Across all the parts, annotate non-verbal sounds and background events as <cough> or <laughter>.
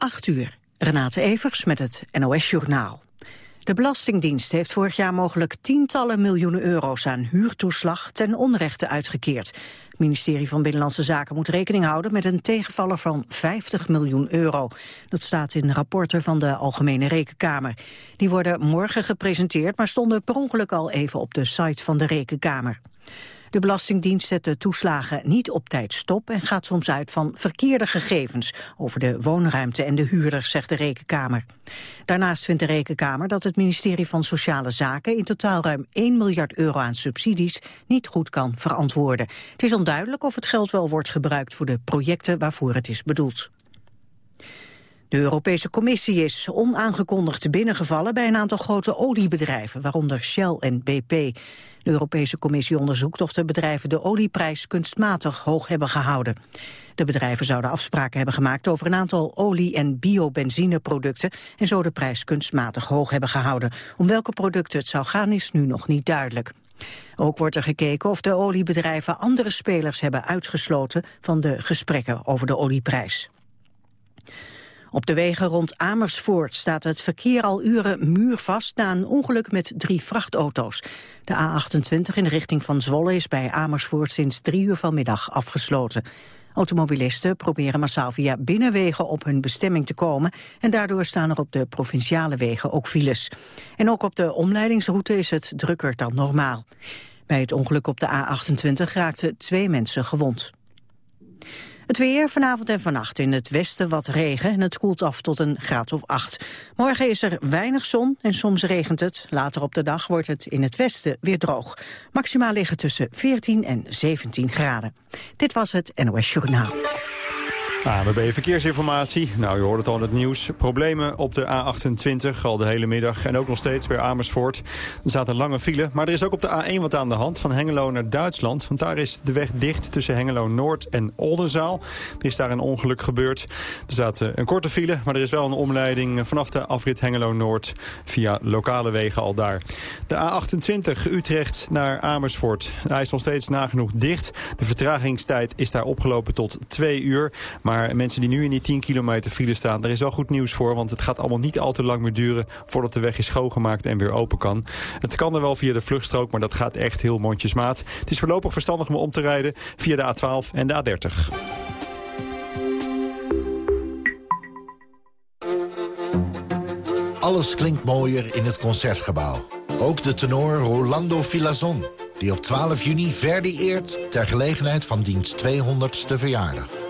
8 uur. Renate Evers met het NOS Journaal. De Belastingdienst heeft vorig jaar mogelijk tientallen miljoenen euro's aan huurtoeslag ten onrechte uitgekeerd. Het ministerie van Binnenlandse Zaken moet rekening houden met een tegenvaller van 50 miljoen euro. Dat staat in rapporten van de Algemene Rekenkamer. Die worden morgen gepresenteerd, maar stonden per ongeluk al even op de site van de Rekenkamer. De Belastingdienst zet de toeslagen niet op tijd stop en gaat soms uit van verkeerde gegevens over de woonruimte en de huurders, zegt de Rekenkamer. Daarnaast vindt de Rekenkamer dat het ministerie van Sociale Zaken in totaal ruim 1 miljard euro aan subsidies niet goed kan verantwoorden. Het is onduidelijk of het geld wel wordt gebruikt voor de projecten waarvoor het is bedoeld. De Europese Commissie is onaangekondigd binnengevallen bij een aantal grote oliebedrijven, waaronder Shell en BP. De Europese Commissie onderzoekt of de bedrijven de olieprijs kunstmatig hoog hebben gehouden. De bedrijven zouden afspraken hebben gemaakt over een aantal olie- en biobenzineproducten en zo de prijs kunstmatig hoog hebben gehouden. Om welke producten het zou gaan is nu nog niet duidelijk. Ook wordt er gekeken of de oliebedrijven andere spelers hebben uitgesloten van de gesprekken over de olieprijs. Op de wegen rond Amersfoort staat het verkeer al uren muurvast na een ongeluk met drie vrachtauto's. De A28 in de richting van Zwolle is bij Amersfoort sinds drie uur vanmiddag afgesloten. Automobilisten proberen massaal via binnenwegen op hun bestemming te komen en daardoor staan er op de provinciale wegen ook files. En ook op de omleidingsroute is het drukker dan normaal. Bij het ongeluk op de A28 raakten twee mensen gewond. Het weer vanavond en vannacht in het westen wat regen en het koelt af tot een graad of acht. Morgen is er weinig zon en soms regent het. Later op de dag wordt het in het westen weer droog. Maximaal liggen tussen 14 en 17 graden. Dit was het NOS Journaal. ANWB Verkeersinformatie. Nou, je hoort het al in het nieuws. Problemen op de A28 al de hele middag en ook nog steeds bij Amersfoort. Er staat een lange file, maar er is ook op de A1 wat aan de hand van Hengelo naar Duitsland. Want daar is de weg dicht tussen Hengelo Noord en Oldenzaal. Er is daar een ongeluk gebeurd. Er staat een korte file, maar er is wel een omleiding vanaf de afrit Hengelo Noord via lokale wegen al daar. De A28 Utrecht naar Amersfoort. Hij is nog steeds nagenoeg dicht. De vertragingstijd is daar opgelopen tot twee uur. Maar mensen die nu in die 10 kilometer file staan, daar is wel goed nieuws voor. Want het gaat allemaal niet al te lang meer duren voordat de weg is schoongemaakt en weer open kan. Het kan er wel via de vluchtstrook, maar dat gaat echt heel mondjesmaat. Het is voorlopig verstandig om om te rijden via de A12 en de A30. Alles klinkt mooier in het Concertgebouw. Ook de tenor Rolando Villazon, die op 12 juni Verdi eert... ter gelegenheid van diens 200ste verjaardag.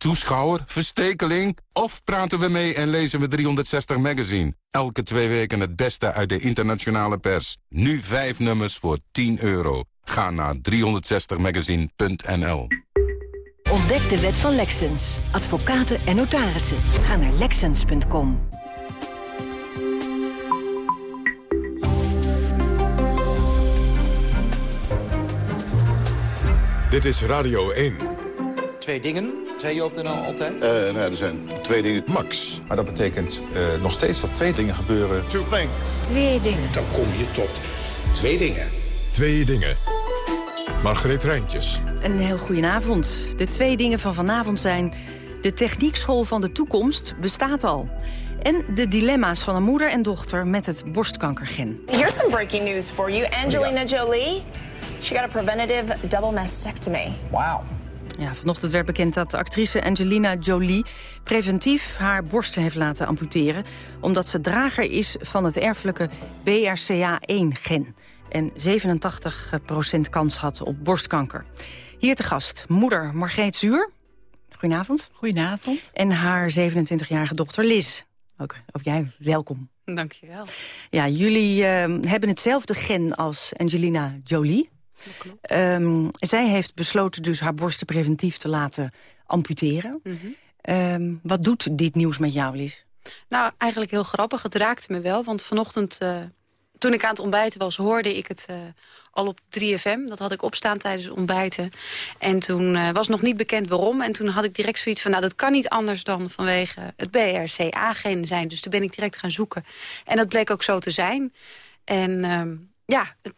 Toeschouwer? Verstekeling? Of praten we mee en lezen we 360 Magazine? Elke twee weken het beste uit de internationale pers. Nu vijf nummers voor 10 euro. Ga naar 360magazine.nl Ontdek de wet van Lexens. Advocaten en notarissen. Ga naar Lexens.com. Dit is Radio 1. Twee dingen, zei je op de NL altijd? Uh, nou, er zijn twee dingen. Max. Maar dat betekent uh, nog steeds dat twee dingen gebeuren. Two things. Twee dingen. Dan kom je tot twee dingen. Twee dingen. Margreet Rijntjes. Een heel goedenavond. De twee dingen van vanavond zijn... de techniekschool van de toekomst bestaat al. En de dilemma's van een moeder en dochter met het borstkankergen. Here's some breaking news for you. Angelina Jolie... She got a preventative double mastectomy. Wow. Ja, vanochtend werd bekend dat actrice Angelina Jolie preventief haar borsten heeft laten amputeren... omdat ze drager is van het erfelijke BRCA1-gen. en 87% kans had op borstkanker. Hier te gast moeder Margreet Zuur. Goedenavond. Goedenavond. En haar 27-jarige dochter Liz. Ook, ook jij, welkom. Dankjewel. Ja, jullie uh, hebben hetzelfde gen als Angelina Jolie. Um, zij heeft besloten dus haar borsten preventief te laten amputeren. Mm -hmm. um, wat doet dit nieuws met jou, Liz? Nou, eigenlijk heel grappig. Het raakte me wel, want vanochtend... Uh, toen ik aan het ontbijten was, hoorde ik het uh, al op 3FM. Dat had ik opstaan tijdens het ontbijten. En toen uh, was nog niet bekend waarom. En toen had ik direct zoiets van, nou, dat kan niet anders dan vanwege het BRCA-gen zijn. Dus toen ben ik direct gaan zoeken. En dat bleek ook zo te zijn. En um, ja, het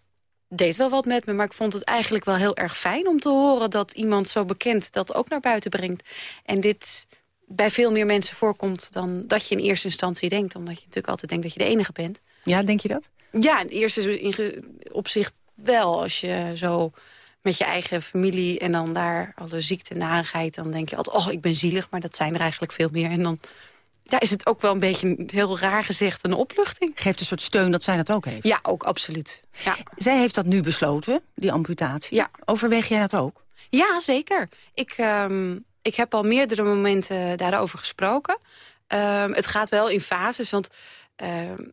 deed wel wat met me, maar ik vond het eigenlijk wel heel erg fijn om te horen dat iemand zo bekend dat ook naar buiten brengt. En dit bij veel meer mensen voorkomt dan dat je in eerste instantie denkt. Omdat je natuurlijk altijd denkt dat je de enige bent. Ja, denk je dat? Ja, in eerste opzicht wel. Als je zo met je eigen familie en dan daar alle ziekte narigheid... dan denk je altijd, oh, ik ben zielig, maar dat zijn er eigenlijk veel meer. En dan ja, is het ook wel een beetje, heel raar gezegd, een opluchting. Geeft een soort steun dat zij dat ook heeft? Ja, ook absoluut. Ja. Zij heeft dat nu besloten, die amputatie. Ja. Overweeg jij dat ook? Ja, zeker. Ik, um, ik heb al meerdere momenten daarover gesproken. Um, het gaat wel in fases, want um,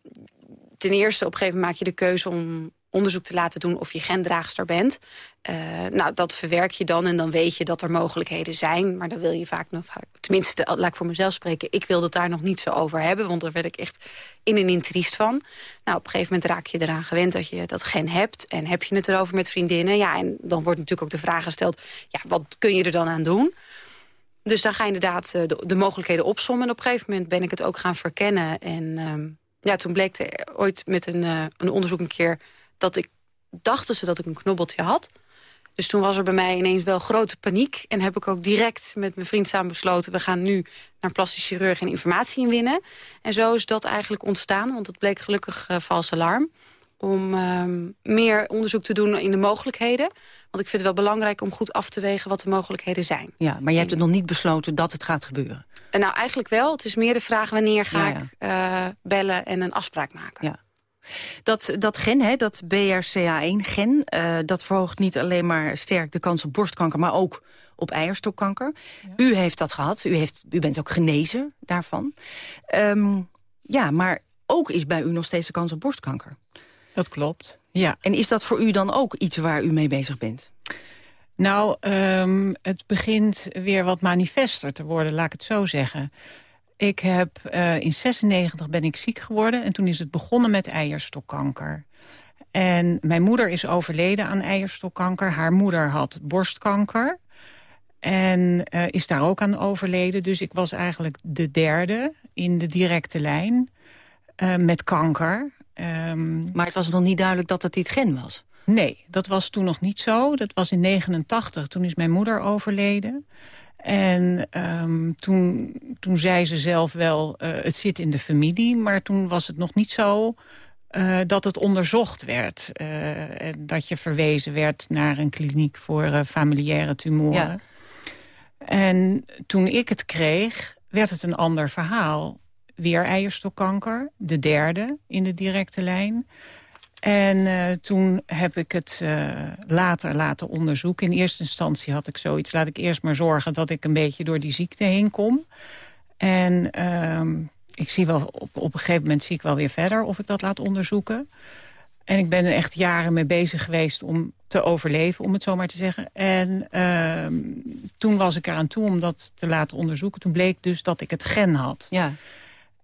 ten eerste op een gegeven moment maak je de keuze om onderzoek te laten doen of je gendraagster bent. Uh, nou, dat verwerk je dan en dan weet je dat er mogelijkheden zijn. Maar dan wil je vaak nog, tenminste, laat ik voor mezelf spreken... ik wil het daar nog niet zo over hebben, want daar werd ik echt in en in triest van. Nou, op een gegeven moment raak je eraan gewend dat je dat gen hebt... en heb je het erover met vriendinnen. Ja, en dan wordt natuurlijk ook de vraag gesteld... ja, wat kun je er dan aan doen? Dus dan ga je inderdaad de, de mogelijkheden opsommen. En op een gegeven moment ben ik het ook gaan verkennen. En um, ja, toen bleek er ooit met een, uh, een onderzoek een keer dat ik dachten ze dat ik een knobbeltje had. Dus toen was er bij mij ineens wel grote paniek. En heb ik ook direct met mijn vriend samen besloten... we gaan nu naar plastisch chirurg en informatie inwinnen. En zo is dat eigenlijk ontstaan, want het bleek gelukkig uh, vals alarm. Om uh, meer onderzoek te doen in de mogelijkheden. Want ik vind het wel belangrijk om goed af te wegen wat de mogelijkheden zijn. Ja, maar je hebt het nog niet besloten dat het gaat gebeuren? En nou, eigenlijk wel. Het is meer de vraag wanneer ga ja, ja. ik uh, bellen en een afspraak maken. Ja. Dat, dat gen, hè, dat BRCA1-gen, uh, dat verhoogt niet alleen maar sterk de kans op borstkanker... maar ook op eierstokkanker. Ja. U heeft dat gehad, u, heeft, u bent ook genezen daarvan. Um, ja, maar ook is bij u nog steeds de kans op borstkanker. Dat klopt, ja. En is dat voor u dan ook iets waar u mee bezig bent? Nou, um, het begint weer wat manifester te worden, laat ik het zo zeggen. Ik heb uh, in 96 ben ik ziek geworden en toen is het begonnen met eierstokkanker. En mijn moeder is overleden aan eierstokkanker. Haar moeder had borstkanker. En uh, is daar ook aan overleden. Dus ik was eigenlijk de derde in de directe lijn uh, met kanker. Um, maar het was nog niet duidelijk dat het dit gen was? Nee, dat was toen nog niet zo. Dat was in 89. Toen is mijn moeder overleden. En um, toen, toen zei ze zelf wel, uh, het zit in de familie. Maar toen was het nog niet zo uh, dat het onderzocht werd. Uh, en dat je verwezen werd naar een kliniek voor familiaire tumoren. Ja. En toen ik het kreeg, werd het een ander verhaal. Weer eierstokkanker, de derde in de directe lijn. En uh, toen heb ik het uh, later laten onderzoeken. In eerste instantie had ik zoiets, laat ik eerst maar zorgen... dat ik een beetje door die ziekte heen kom. En uh, ik zie wel, op, op een gegeven moment zie ik wel weer verder of ik dat laat onderzoeken. En ik ben er echt jaren mee bezig geweest om te overleven, om het zo maar te zeggen. En ehm, toen was ik eraan toe om dat te laten onderzoeken. Toen bleek dus dat ik het gen had. Ja.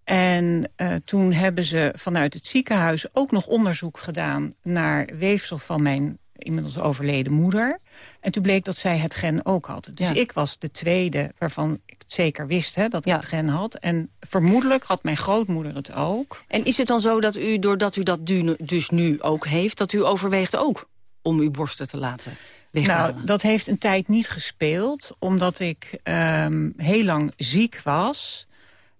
En uh, toen hebben ze vanuit het ziekenhuis ook nog onderzoek gedaan... naar weefsel van mijn inmiddels overleden moeder. En toen bleek dat zij het gen ook had. Dus ja. ik was de tweede waarvan ik het zeker wist hè, dat ik ja. het gen had. En vermoedelijk had mijn grootmoeder het ook. En is het dan zo dat u, doordat u dat dus nu ook heeft... dat u overweegt ook om uw borsten te laten weghalen? Nou, dat heeft een tijd niet gespeeld. Omdat ik um, heel lang ziek was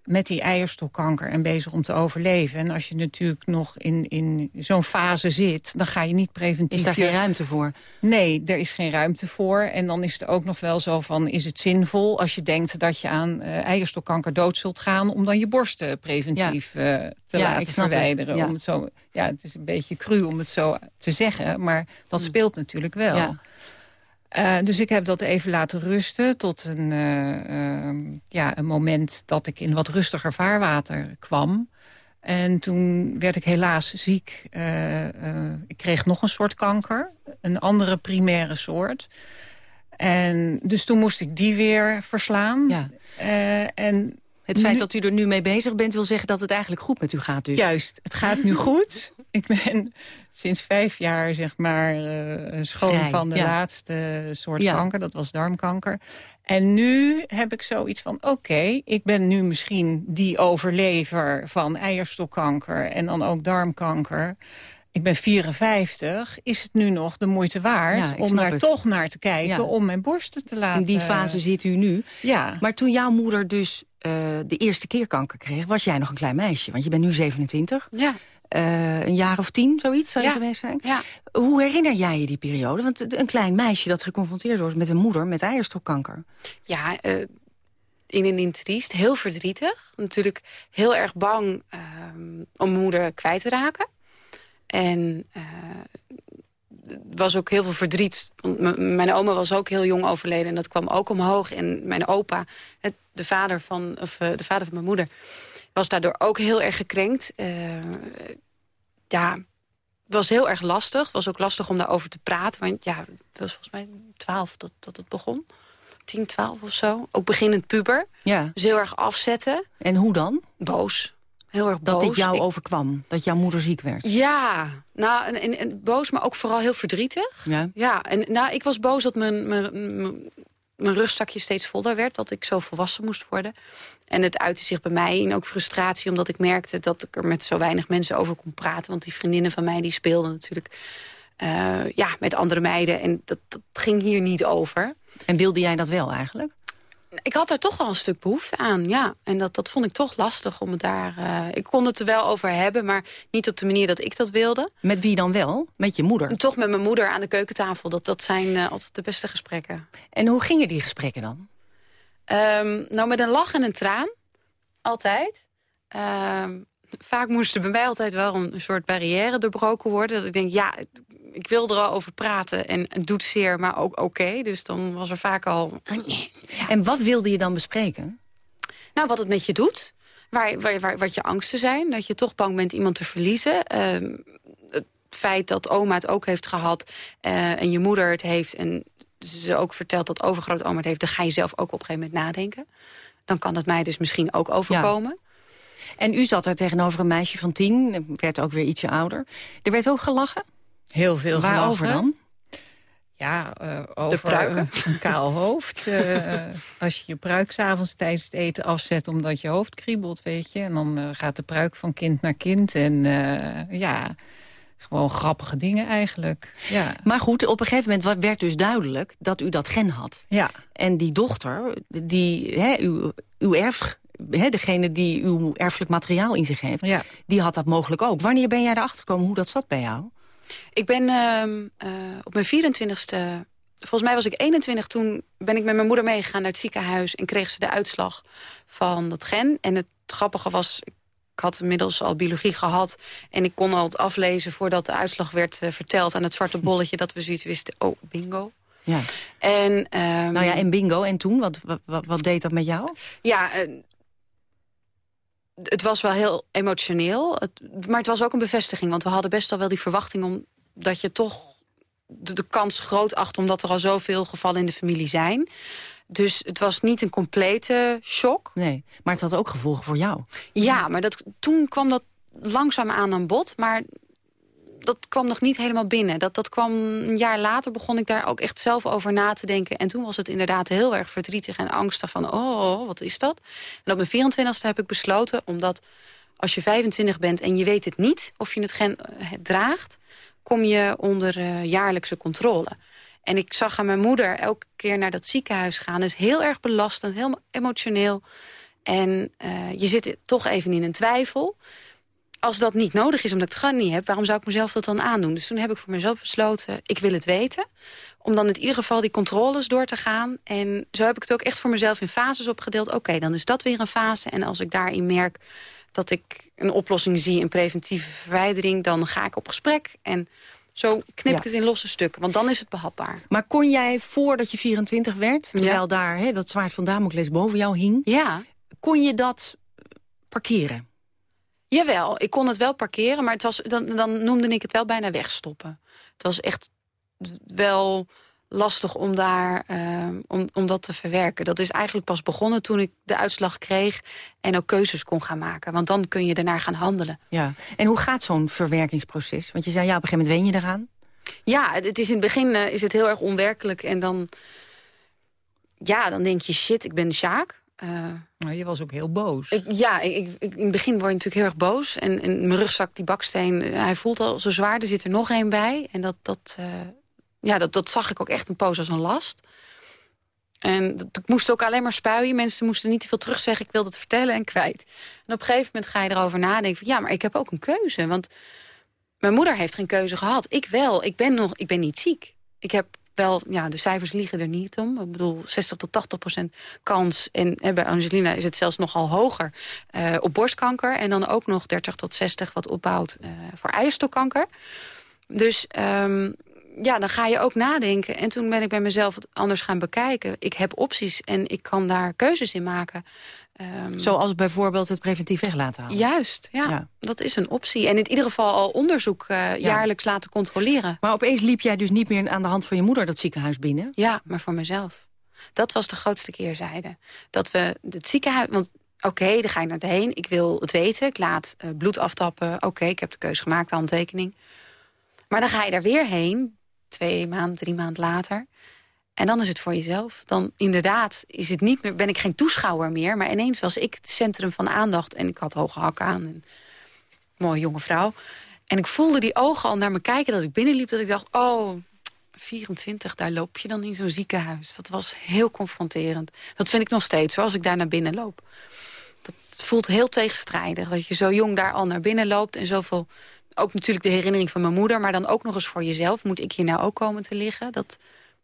met die eierstokkanker en bezig om te overleven. En als je natuurlijk nog in, in zo'n fase zit, dan ga je niet preventief... Is daar geen ruimte voor? Nee, er is geen ruimte voor. En dan is het ook nog wel zo van, is het zinvol als je denkt dat je aan uh, eierstokkanker dood zult gaan... om dan je borsten preventief ja. uh, te ja, laten verwijderen. Het. Ja. Om het, zo, ja, het is een beetje cru om het zo te zeggen, maar dat mm. speelt natuurlijk wel. Uh, dus ik heb dat even laten rusten tot een, uh, uh, ja, een moment dat ik in wat rustiger vaarwater kwam. En toen werd ik helaas ziek. ik kreeg nog een soort kanker, een andere primaire soort. En dus toen moest ik die weer verslaan. Ja. en het feit dat u er nu mee bezig bent wil zeggen dat het eigenlijk goed met u gaat dus. Juist, het gaat nu goed. ik ben sinds vijf jaar zeg maar uh, schoon Vrij, van de ja. laatste soort ja. kanker. Dat was darmkanker. En nu heb ik zoiets van, oké, okay, ik ben nu misschien die overlever van eierstokkanker en dan ook darmkanker. Ik ben 54. Is het nu nog de moeite waard ja, om daar het. toch naar te kijken... Ja. om mijn borsten te laten... In die fase zit u nu. Ja. Maar toen jouw moeder dus uh, de eerste keer kanker kreeg... was jij nog een klein meisje, want je bent nu 27. Ja. Uh, een jaar of tien, zoiets zou je ja. geweest zijn. Ja. Hoe herinner jij je die periode? Want een klein meisje dat geconfronteerd wordt met een moeder met eierstokkanker. Ja, uh, in een intriest. Heel verdrietig. Natuurlijk heel erg bang uh, om moeder kwijt te raken. En uh, was ook heel veel verdriet. Want mijn oma was ook heel jong overleden en dat kwam ook omhoog. En mijn opa, het, de, vader van, of, uh, de vader van mijn moeder, was daardoor ook heel erg gekrenkt. Uh, ja, het was heel erg lastig. Het was ook lastig om daarover te praten. Want ja, het was volgens mij twaalf dat, dat het begon. 10, 12 of zo. Ook beginnend puber. Ja. Dus heel erg afzetten. En hoe dan? Boos. Heel erg boos. Dat dit jou ik... overkwam? Dat jouw moeder ziek werd? Ja, nou, en, en, en, boos, maar ook vooral heel verdrietig. Ja. Ja, en nou, ik was boos dat mijn, mijn, mijn rugzakje steeds voller werd. Dat ik zo volwassen moest worden. En het uitte zich bij mij in ook frustratie. Omdat ik merkte dat ik er met zo weinig mensen over kon praten. Want die vriendinnen van mij die speelden natuurlijk uh, ja, met andere meiden. En dat, dat ging hier niet over. En wilde jij dat wel eigenlijk? Ik had daar toch wel een stuk behoefte aan, ja. En dat, dat vond ik toch lastig om het daar... Uh, ik kon het er wel over hebben, maar niet op de manier dat ik dat wilde. Met wie dan wel? Met je moeder? Toch met mijn moeder aan de keukentafel. Dat, dat zijn uh, altijd de beste gesprekken. En hoe gingen die gesprekken dan? Um, nou, met een lach en een traan. Altijd. Um, vaak moest er bij mij altijd wel een soort barrière doorbroken worden. Dat ik denk, ja, ik wil er al over praten en het doet zeer, maar ook oké. Okay. Dus dan was er vaak al... En wat wilde je dan bespreken? Nou, wat het met je doet. Waar, waar, waar, wat je angsten zijn. Dat je toch bang bent iemand te verliezen. Uh, het feit dat oma het ook heeft gehad uh, en je moeder het heeft... en ze ook vertelt dat overgrootoma het heeft... dan ga je zelf ook op een gegeven moment nadenken. Dan kan het mij dus misschien ook overkomen. Ja. En u zat er tegenover een meisje van tien, werd ook weer ietsje ouder. Er werd ook gelachen? Heel veel Waarover gelachen. dan? Ja, uh, over een kaal hoofd. uh, als je je pruik s'avonds tijdens het eten afzet omdat je hoofd kriebelt, weet je. En dan uh, gaat de pruik van kind naar kind. En ja, gewoon grappige dingen eigenlijk. Ja. Maar goed, op een gegeven moment werd dus duidelijk dat u dat gen had. Ja. En die dochter, die, hè, uw, uw erf, hè, degene die uw erfelijk materiaal in zich heeft... Ja. die had dat mogelijk ook. Wanneer ben jij erachter gekomen hoe dat zat bij jou? Ik ben uh, uh, op mijn 24ste... Volgens mij was ik 21, toen ben ik met mijn moeder meegegaan naar het ziekenhuis... en kreeg ze de uitslag van dat gen. En het grappige was, ik had inmiddels al biologie gehad... en ik kon al het aflezen voordat de uitslag werd uh, verteld... aan het zwarte bolletje, dat we zoiets wisten. Oh, bingo. Ja. En, um, nou ja, en bingo. En toen, wat, wat, wat deed dat met jou? Ja, uh, het was wel heel emotioneel. Het, maar het was ook een bevestiging. Want we hadden best al wel die verwachting... Om, dat je toch de, de kans groot acht... omdat er al zoveel gevallen in de familie zijn. Dus het was niet een complete shock. Nee, maar het had ook gevolgen voor jou. Ja, maar dat, toen kwam dat langzaam aan aan bod. Maar dat kwam nog niet helemaal binnen. Dat, dat kwam een jaar later, begon ik daar ook echt zelf over na te denken. En toen was het inderdaad heel erg verdrietig en angstig van... oh, wat is dat? En op mijn 24e heb ik besloten, omdat als je 25 bent... en je weet het niet of je het gen het draagt... kom je onder uh, jaarlijkse controle. En ik zag aan mijn moeder elke keer naar dat ziekenhuis gaan. Dus heel erg belastend, heel emotioneel. En uh, je zit toch even in een twijfel. Als dat niet nodig is, omdat ik het gewoon niet heb... waarom zou ik mezelf dat dan aandoen? Dus toen heb ik voor mezelf besloten, ik wil het weten. Om dan in ieder geval die controles door te gaan. En zo heb ik het ook echt voor mezelf in fases opgedeeld. Oké, dan is dat weer een fase. En als ik daarin merk dat ik een oplossing zie... in preventieve verwijdering, dan ga ik op gesprek. En zo knip ik het in losse stukken, want dan is het behapbaar. Maar kon jij voordat je 24 werd, terwijl daar hè, dat zwaard van Damocles boven jou hing... Ja. kon je dat parkeren? Jawel, ik kon het wel parkeren, maar het was, dan, dan noemde ik het wel bijna wegstoppen. Het was echt wel lastig om, daar, uh, om, om dat te verwerken. Dat is eigenlijk pas begonnen toen ik de uitslag kreeg... en ook keuzes kon gaan maken. Want dan kun je daarnaar gaan handelen. Ja. En hoe gaat zo'n verwerkingsproces? Want je zei, ja, op een gegeven moment wen je eraan. Ja, het is in het begin uh, is het heel erg onwerkelijk. En dan, ja, dan denk je, shit, ik ben Sjaak. Uh, maar je was ook heel boos. Ik, ja, ik, ik, in het begin word je natuurlijk heel erg boos. En, en mijn rugzak, die baksteen, hij voelt al zo zwaar. Er zit er nog één bij. En dat, dat, ja, dat, dat zag ik ook echt een poos als een last. En dat, ik moest ook alleen maar spuien. Mensen moesten niet te veel terugzeggen. Ik wilde het vertellen en kwijt. En op een gegeven moment ga je erover nadenken. Van, ja, maar ik heb ook een keuze. Want mijn moeder heeft geen keuze gehad. Ik wel. Ik ben, nog, ik ben niet ziek. Ik heb wel, ja, de cijfers liegen er niet om. Ik bedoel, 60 tot 80 procent kans. En bij Angelina is het zelfs nogal hoger uh, op borstkanker. En dan ook nog 30 tot 60 wat opbouwt uh, voor eierstokkanker. Dus um, ja, dan ga je ook nadenken. En toen ben ik bij mezelf het anders gaan bekijken. Ik heb opties en ik kan daar keuzes in maken. Um, Zoals bijvoorbeeld het preventief weg laten halen. Juist, ja, Dat is een optie. En in ieder geval al onderzoek uh, jaarlijks laten controleren. Maar opeens liep jij dus niet meer aan de hand van je moeder dat ziekenhuis binnen? Ja, maar voor mezelf. Dat was de grootste keerzijde. Dat we het ziekenhuis... Want oké, okay, daar ga ik naar het heen. Ik wil het weten. Ik laat uh, bloed aftappen. Oké, okay, ik heb de keuze gemaakt, handtekening. Maar dan ga je daar weer heen twee maanden, drie maanden later. En dan is het voor jezelf. Dan inderdaad is het niet meer, ben ik geen toeschouwer meer. Maar ineens was ik het centrum van aandacht. En ik had hoge hakken aan. En mooie jonge vrouw. En ik voelde die ogen al naar me kijken dat ik binnenliep. Dat ik dacht, oh, 24, daar loop je dan in zo'n ziekenhuis. Dat was heel confronterend. Dat vind ik nog steeds, zoals ik daar naar binnen loop. Dat voelt heel tegenstrijdig. Dat je zo jong daar al naar binnen loopt. En zoveel ook natuurlijk de herinnering van mijn moeder... maar dan ook nog eens voor jezelf. Moet ik hier nou ook komen te liggen? Dat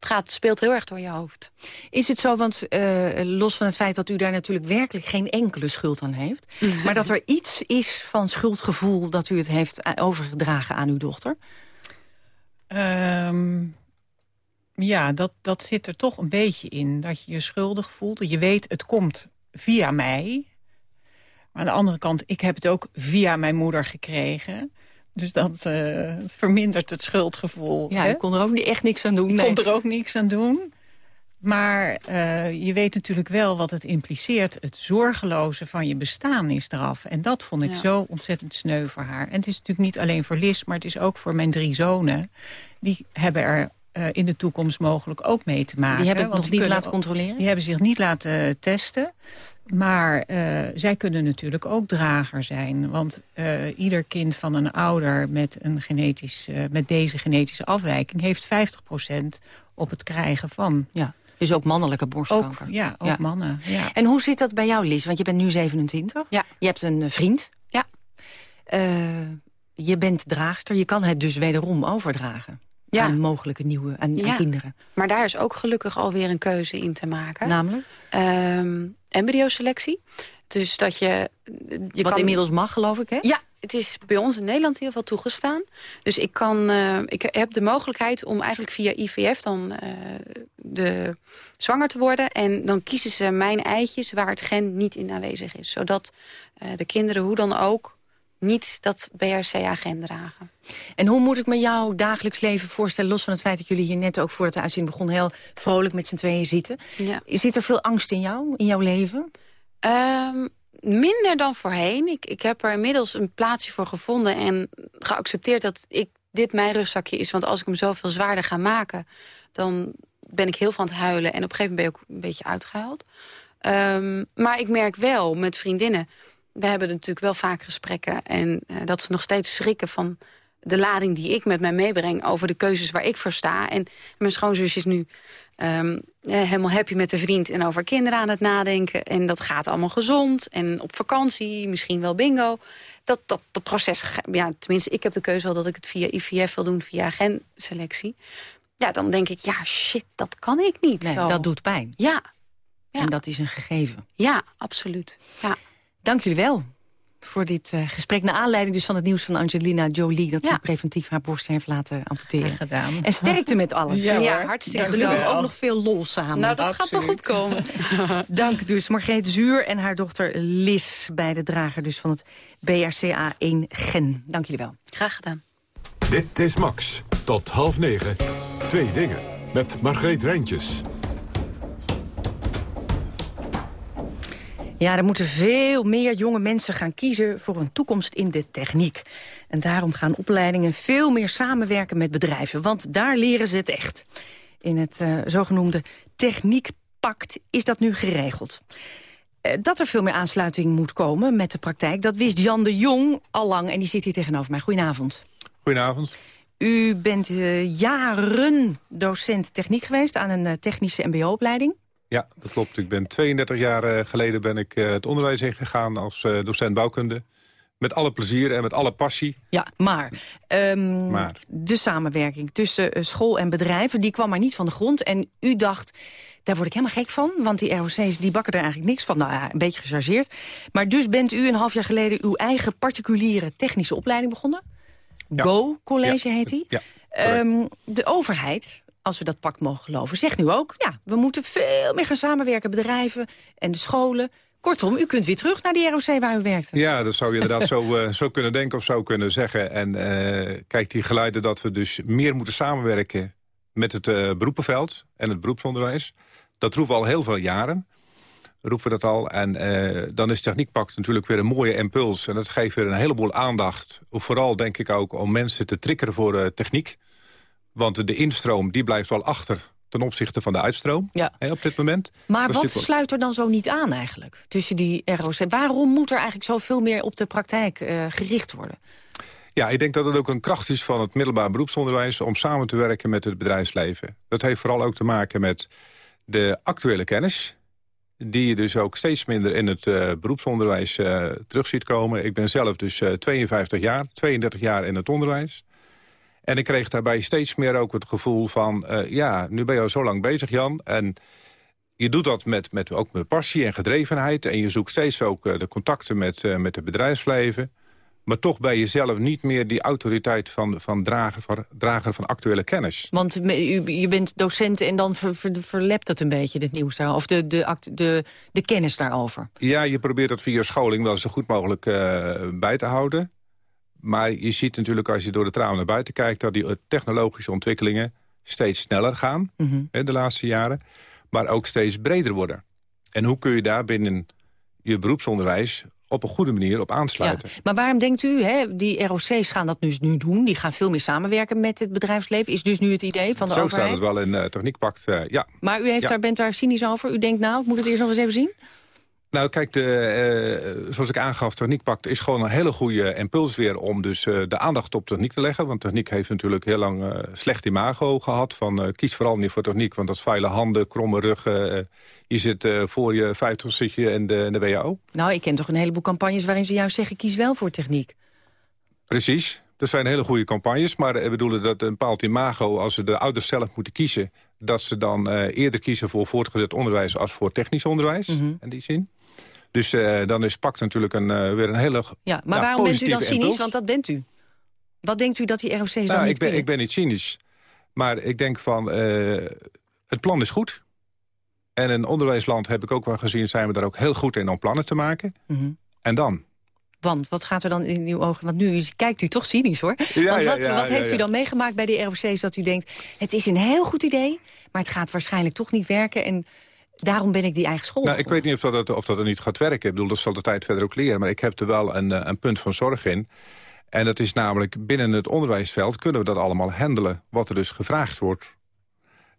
gaat, speelt heel erg door je hoofd. Is het zo, want uh, los van het feit dat u daar natuurlijk werkelijk geen enkele schuld aan heeft... maar dat er iets is van schuldgevoel dat u het heeft overgedragen aan uw dochter? Um, ja, dat, dat zit er toch een beetje in. Dat je je schuldig voelt. Je weet, het komt via mij. Maar aan de andere kant, ik heb het ook via mijn moeder gekregen... Dus dat uh, vermindert het schuldgevoel. Ja, je kon er ook echt niks aan doen. Je nee. kon er ook niks aan doen. Maar uh, je weet natuurlijk wel wat het impliceert. Het zorgeloze van je bestaan is eraf. En dat vond ik ja. zo ontzettend sneu voor haar. En het is natuurlijk niet alleen voor Lis, maar het is ook voor mijn drie zonen. Die hebben er uh, in de toekomst mogelijk ook mee te maken. Die hebben het nog niet laten controleren? Die hebben zich niet laten testen. Maar uh, zij kunnen natuurlijk ook drager zijn. Want uh, ieder kind van een ouder met, een genetisch, met deze genetische afwijking... heeft 50% op het krijgen van. Ja. Dus ook mannelijke borstkanker. Ook, ja, ook ja. mannen. Ja. En hoe zit dat bij jou, Lies? Want je bent nu 27. Ja. Je hebt een vriend. Ja. je bent draagster. Je kan het dus wederom overdragen. Ja. Aan mogelijke nieuwe ja. aan kinderen. Maar daar is ook gelukkig alweer een keuze in te maken. Namelijk? Um, embryoselectie. Dus dat je... je Wat kan... inmiddels mag, geloof ik, hè? Ja, het is bij ons in Nederland in ieder geval toegestaan. Dus ik, kan, uh, ik heb de mogelijkheid om eigenlijk via IVF dan uh, de, zwanger te worden. En dan kiezen ze mijn eitjes waar het gen niet in aanwezig is. Zodat uh, de kinderen hoe dan ook niet dat BRCA-gen dragen. En hoe moet ik me jouw dagelijks leven voorstellen... los van het feit dat jullie hier net ook voordat de uitzending begon... heel vrolijk met z'n tweeën zitten. Ja. Zit er veel angst in jou, in jouw leven? Um, minder dan voorheen. Ik, ik heb er inmiddels een plaatsje voor gevonden... en geaccepteerd dat ik, dit mijn rugzakje is. Want als ik hem zoveel zwaarder ga maken... dan ben ik heel van het huilen. En op een gegeven moment ben ik ook een beetje uitgehuild. Um, maar ik merk wel met vriendinnen we hebben natuurlijk wel vaak gesprekken... en uh, dat ze nog steeds schrikken van de lading die ik met mij meebreng... over de keuzes waar ik voor sta. En mijn schoonzus is nu um, eh, helemaal happy met een vriend en over kinderen aan het nadenken. En dat gaat allemaal gezond. En op vakantie, misschien wel bingo. Dat, dat, dat proces, ja, tenminste, ik heb de keuze al dat ik het via IVF wil doen, via genselectie. Ja, dan denk ik, ja, shit, dat kan ik niet. Nee, zo. dat doet pijn. Ja. En dat is een gegeven. Ja, absoluut. Ja. Dank jullie wel voor dit uh, gesprek. Naar aanleiding dus van het nieuws van Angelina Jolie... dat ze preventief haar borst heeft laten amputeren. Ja, gedaan. En sterkte met alles. Ja, ja hartstikke En gelukkig ook nog veel lol samen. Nou, dat Absoluut. gaat wel goed komen. <laughs> Dank dus Margreet Zuur en haar dochter Lis... bij de drager dus van het BRCA1 gen. Dank jullie wel. Graag gedaan. Dit is Max. Tot half negen. Twee dingen. Met Margreet Rijntjes. Ja, er moeten veel meer jonge mensen gaan kiezen voor een toekomst in de techniek. En daarom gaan opleidingen veel meer samenwerken met bedrijven. Want daar leren ze het echt. In het uh, zogenoemde Techniekpact is dat nu geregeld. Uh, dat er veel meer aansluiting moet komen met de praktijk... dat wist Jan de Jong al lang en die zit hier tegenover mij. Goedenavond. Goedenavond. U bent uh, jaren docent techniek geweest aan een technische mbo-opleiding. Ja, dat klopt. Ik ben 32 jaar geleden ben ik uh, het onderwijs ingegaan als uh, docent bouwkunde. Met alle plezier en met alle passie. Ja, maar, um, maar. de samenwerking tussen school en bedrijven... die kwam maar niet van de grond. En u dacht, daar word ik helemaal gek van. Want die ROC's die bakken er eigenlijk niks van. Nou ja, een beetje gechargeerd. Maar dus bent u een half jaar geleden... uw eigen particuliere technische opleiding begonnen. Ja. Go College ja. heet die. Ja, um, de overheid als we dat pact mogen geloven, zegt nu ook... ja, we moeten veel meer gaan samenwerken, bedrijven en de scholen. Kortom, u kunt weer terug naar die ROC waar u werkte. Ja, dat zou je inderdaad <laughs> zo, uh, zo kunnen denken of zo kunnen zeggen. En uh, kijk, die geluiden dat we dus meer moeten samenwerken... met het uh, beroepenveld en het beroepsonderwijs... dat roepen we al heel veel jaren. Roepen we dat al. En dan is Techniekpact natuurlijk weer een mooie impuls. En dat geeft weer een heleboel aandacht. Vooral denk ik ook om mensen te triggeren voor techniek... Want de instroom die blijft wel achter ten opzichte van de uitstroom ja. hè, op dit moment. Maar dus wat sluit er dan zo niet aan eigenlijk tussen die ROC? Waarom moet er eigenlijk zoveel meer op de praktijk uh, gericht worden? Ja, ik denk dat het ook een kracht is van het middelbaar beroepsonderwijs... om samen te werken met het bedrijfsleven. Dat heeft vooral ook te maken met de actuele kennis... die je dus ook steeds minder in het uh, beroepsonderwijs uh, terug ziet komen. Ik ben zelf dus 52 jaar, 32 jaar in het onderwijs... En ik kreeg daarbij steeds meer ook het gevoel van... Uh, ja, nu ben je al zo lang bezig, Jan. En je doet dat met, met, ook met passie en gedrevenheid. En je zoekt steeds ook uh, de contacten met, uh, met het bedrijfsleven. Maar toch ben je zelf niet meer die autoriteit van, van, drager, van drager van actuele kennis. Want u, je bent docent en dan ver, ver, verlept het een beetje, het nieuws daar, of de, de, de, de kennis daarover. Ja, je probeert dat via scholing wel zo goed mogelijk bij te houden. Maar je ziet natuurlijk als je door de traan naar buiten kijkt... dat die technologische ontwikkelingen steeds sneller gaan Mhm. mm -hmm. de laatste jaren. Maar ook steeds breder worden. En hoe kun je daar binnen je beroepsonderwijs op een goede manier op aansluiten. Ja, maar waarom denkt u, hè, die ROC's gaan dat dus nu doen... die gaan veel meer samenwerken met het bedrijfsleven... is dus nu het idee van de Zo overheid? staat het wel in uh, Techniekpact, uh, ja. Maar u heeft ja. daar, bent daar cynisch over? U denkt, nou, ik moet het eerst nog eens even zien? Nou, kijk, de, uh, zoals ik aangaf, Techniekpact is gewoon een hele goede impuls weer... om dus uh, de aandacht op techniek te leggen. Want techniek heeft natuurlijk heel lang uh, slecht imago gehad. Van kies vooral niet voor techniek, want dat is vuile handen, kromme ruggen. je zit voor je 50 zit je in de, in de WHO. Nou, ik ken toch een heleboel campagnes waarin ze juist zeggen... kies wel voor techniek. Precies. Dat zijn hele goede campagnes, maar ik bedoel dat een bepaald imago... als ze de ouders zelf moeten kiezen... dat ze dan eerder kiezen voor voortgezet onderwijs... als voor technisch onderwijs, Mhm. in die zin. Dus uh, dan is PACT natuurlijk een, uh, weer een hele Ja, maar ja, waarom bent u dan cynisch? impuls. Want dat bent u. Wat denkt u dat die ROC's dan Nou, niet ik ben, willen? ik ben niet cynisch. Maar ik denk van, uh, het plan is goed. En in onderwijsland heb ik ook wel gezien... zijn we daar ook heel goed in om plannen te maken. Mhm. En dan? Want wat gaat er dan in uw ogen? Want nu kijkt u toch cynisch, hoor. Ja, Want ja, wat, ja, wat ja, heeft ja. u dan meegemaakt bij die ROC's dat u denkt... het is een heel goed idee, maar het gaat waarschijnlijk toch niet werken... en daarom ben ik die eigen school Nou, ik weet niet of dat, of dat er niet gaat werken. Ik bedoel, dat zal de tijd verder ook leren. Maar ik heb er wel een, eh, een punt van zorg in. En dat is namelijk binnen het onderwijsveld kunnen we dat allemaal handelen. Wat er dus gevraagd wordt.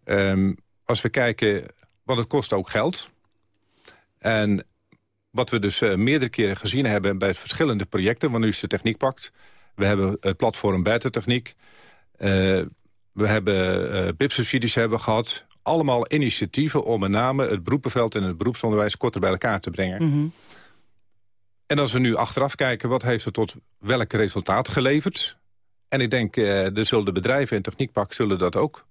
Um, als we kijken, want het kost ook geld. En wat we dus uh, meerdere keren gezien hebben bij verschillende projecten. Want nu is de techniekpact. We hebben het platform Beta Techniek. Uh, we hebben uh, BIP-subsidies hebben gehad allemaal initiatieven om met name het beroepenveld en het beroepsonderwijs korter bij elkaar te brengen. Mhm. En als we nu achteraf kijken, wat heeft het tot welk resultaat geleverd? En ik denk, eh, er zullen de bedrijven in Techniekpak zullen dat ook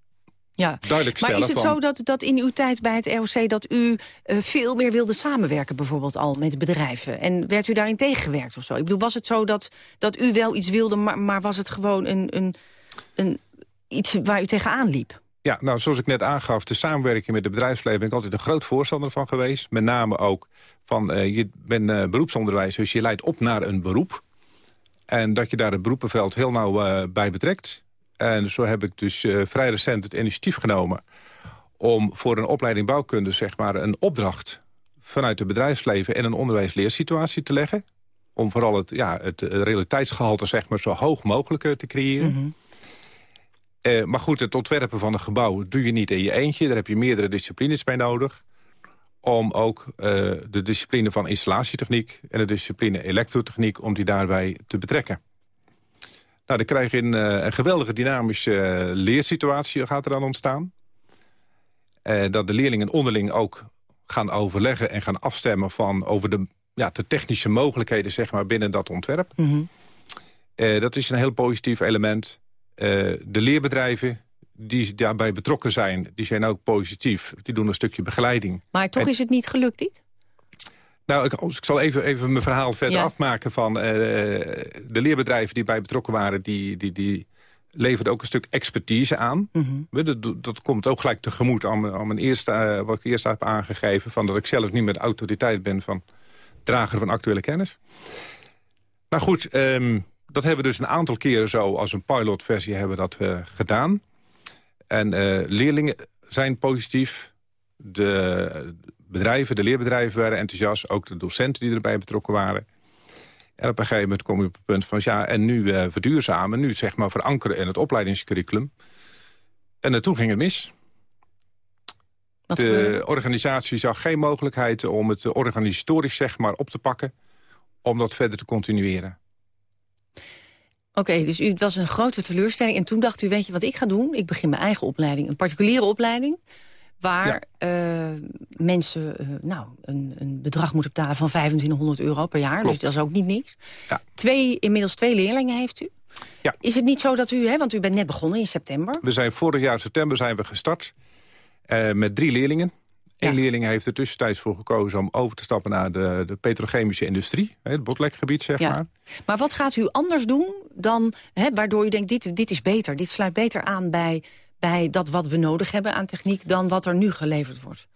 Ja. duidelijk Maar stellen. is het van- zo dat, dat in uw tijd bij het ROC... dat u eh, veel meer wilde samenwerken bijvoorbeeld al met bedrijven? En werd u daarin tegengewerkt of zo? Ik bedoel, was het zo dat, dat u wel iets wilde... maar, maar was het gewoon een, een, een, iets waar u tegenaan liep? Ja, nou, zoals ik net aangaf, de samenwerking met het bedrijfsleven... ben ik altijd een groot voorstander van geweest. Met name ook van, eh, je bent eh, beroepsonderwijs, dus je leidt op naar een beroep. En dat je daar het beroepenveld heel nauw eh, bij betrekt. En zo heb ik dus vrij recent het initiatief genomen... om voor een opleiding bouwkunde zeg maar, een opdracht vanuit het bedrijfsleven... in een onderwijsleersituatie te leggen. Om vooral het, ja, het eh, realiteitsgehalte zeg maar, zo hoog mogelijk te creëren. Eh, maar goed, het ontwerpen van een gebouw doe je niet in je eentje. Daar heb je meerdere disciplines bij nodig. Om ook eh, de discipline van installatietechniek en de discipline elektrotechniek... om die daarbij te betrekken. Nou, dan krijg je een, eh, een geweldige dynamische leersituatie gaat er dan ontstaan. Dat de leerlingen onderling ook gaan overleggen en gaan afstemmen... Van over de, ja, de technische mogelijkheden zeg maar, binnen dat ontwerp. Eh, dat is een heel positief element. Eh, de leerbedrijven die daarbij betrokken zijn, die zijn ook positief. Die doen een stukje begeleiding. Maar toch En- is het niet gelukt, niet? Nou, ik, ik zal even, even mijn verhaal verder Ja. afmaken van eh, de leerbedrijven die bij betrokken waren, die, die, die leverden ook een stuk expertise aan. Mhm. Dat, dat komt ook gelijk tegemoet aan, mijn- aan mijn eerste, eh, wat ik eerst heb aangegeven, van dat ik zelf niet meer de autoriteit ben van drager van actuele kennis. Maar goed, ehm, dat hebben we dus een aantal keren zo als een pilotversie hebben dat eh, gedaan. En eh, leerlingen zijn positief. De bedrijven, de leerbedrijven waren enthousiast. Ook de docenten die erbij betrokken waren. En op een gegeven moment kom je op het punt van... ja, en nu eh, verduurzamen, nu zeg maar verankeren in het opleidingscurriculum. En eh, toen ging het mis. Wat de gebeurde? organisatie zag geen mogelijkheid om het organisatorisch zeg maar, op te pakken... om dat verder te continueren. Oké, dus u, het was een grote teleurstelling. En toen dacht u, weet je wat ik ga doen? Ik begin mijn eigen opleiding. Een particuliere opleiding. Waar eh, mensen eh, nou, een, een bedrag moeten betalen van 2500 euro per jaar. Klopt. Dus dat is ook niet niks. Ja. Twee, inmiddels twee leerlingen heeft u. Ja. Is het niet zo dat u, hè, want u bent net begonnen in september. We zijn vorig jaar september zijn we gestart eh, met drie leerlingen. Eén leerling heeft er tussentijds voor gekozen om over te stappen naar de, de petrochemische industrie. Het botlekgebied, zeg Ja. maar. Maar wat gaat u anders doen dan, hè, waardoor u denkt, dit, dit is beter. Dit sluit beter aan bij, bij dat wat we nodig hebben aan techniek... dan wat er nu geleverd wordt.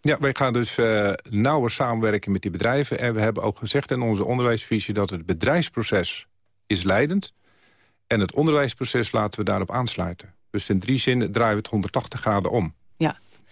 Ja, wij gaan dus eh, nauwer samenwerken met die bedrijven. En we hebben ook gezegd in onze onderwijsvisie dat het bedrijfsproces is leidend. En het onderwijsproces laten we daarop aansluiten. Dus in drie zinnen draaien we het 180 graden om.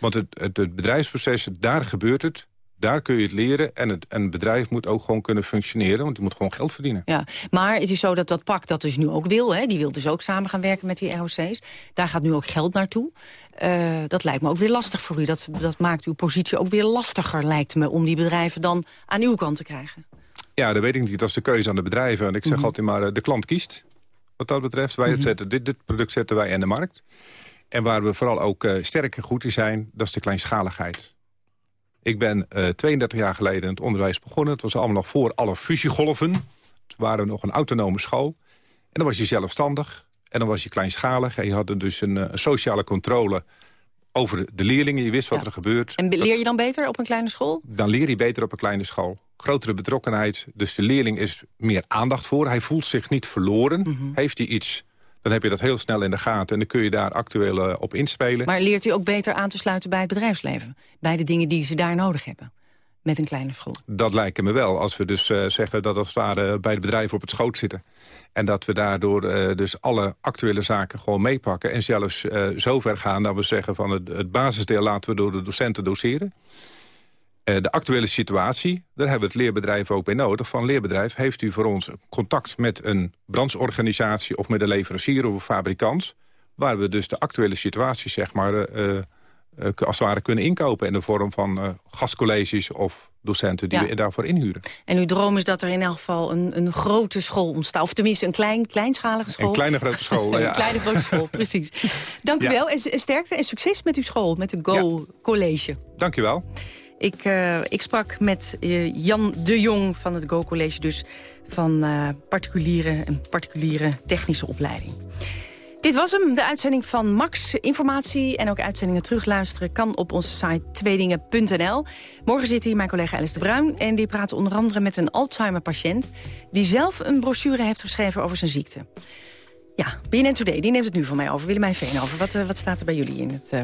Want het, het, het bedrijfsproces, daar gebeurt het. Daar kun je het leren. En het, en het bedrijf moet ook gewoon kunnen functioneren. Want die moet gewoon geld verdienen. Ja, maar het is zo dat dat pak dat dus nu ook wil. Hè, die wil dus ook samen gaan werken met die ROC's. Daar gaat nu ook geld naartoe. Eh, dat lijkt me ook weer lastig voor u. Dat, dat maakt uw positie ook weer lastiger, lijkt me... om die bedrijven dan aan uw kant te krijgen. Ja, dat weet ik niet. Dat is de keuze aan de bedrijven. En ik zeg Mhm. altijd maar, eh, de klant kiest. Wat dat betreft. Wij Mhm. zetten, dit, dit product zetten wij in de markt. En waar we vooral ook eh, sterk en goed in zijn, dat is de kleinschaligheid. Ik ben eh 32 jaar geleden in het onderwijs begonnen. Het was allemaal nog voor alle fusiegolven. Toen waren we nog een autonome school. En dan was je zelfstandig. En dan was je kleinschalig. En je had dus een, eh, sociale controle over de leerlingen. Je wist wat Ja. er gebeurt. En leer je dan beter op een kleine school? Dan leer je beter op een kleine school. Grotere betrokkenheid. Dus de leerling is meer aandacht voor. Hij voelt zich niet verloren. Mhm. Heeft hij iets, dan heb je dat heel snel in de gaten. En dan kun je daar actueel eh, op inspelen. Maar leert u ook beter aan te sluiten bij het bedrijfsleven? Bij de dingen die ze daar nodig hebben? Met een kleine school. Dat lijkt me wel. Als we dus eh, zeggen dat als het ware bij de bedrijven op het schoot zitten. En dat we daardoor eh, dus alle actuele zaken gewoon meepakken. En zelfs zo ver gaan dat we zeggen van het, het basisdeel laten we door de docenten doseren. Eh, de actuele situatie, daar hebben we het leerbedrijf ook bij nodig. Van leerbedrijf, heeft u voor ons contact met een brancheorganisatie... of met een leverancier of een fabrikant... waar we dus de actuele situatie zeg maar, eh, als het ware kunnen inkopen... in de vorm van gastcolleges of docenten die we daarvoor inhuren. En uw droom is dat er in elk geval een, een grote school ontstaat. Of tenminste een klein, kleinschalige school. Een kleine grote school, <laughs> ja. een kleine grote school, precies. <laughs> Dank u wel en sterkte en succes met uw school, met de Go College. Dank u wel. Ik, uh, ik sprak met uh, Jan de Jong van het Go College, dus van uh, particuliere en particuliere technische opleiding. Dit was hem, de uitzending van Max. Informatie en ook uitzendingen terugluisteren kan op onze site tweedingen.nl. Morgen zit hier mijn collega Alice de Bruin en die praat onder andere met een Alzheimer-patiënt... die zelf een brochure heeft geschreven over zijn ziekte. Ja, BNN Today, die neemt het nu van mij over. Willemijn Veenhoven, wat, wat staat er bij jullie in het... Uh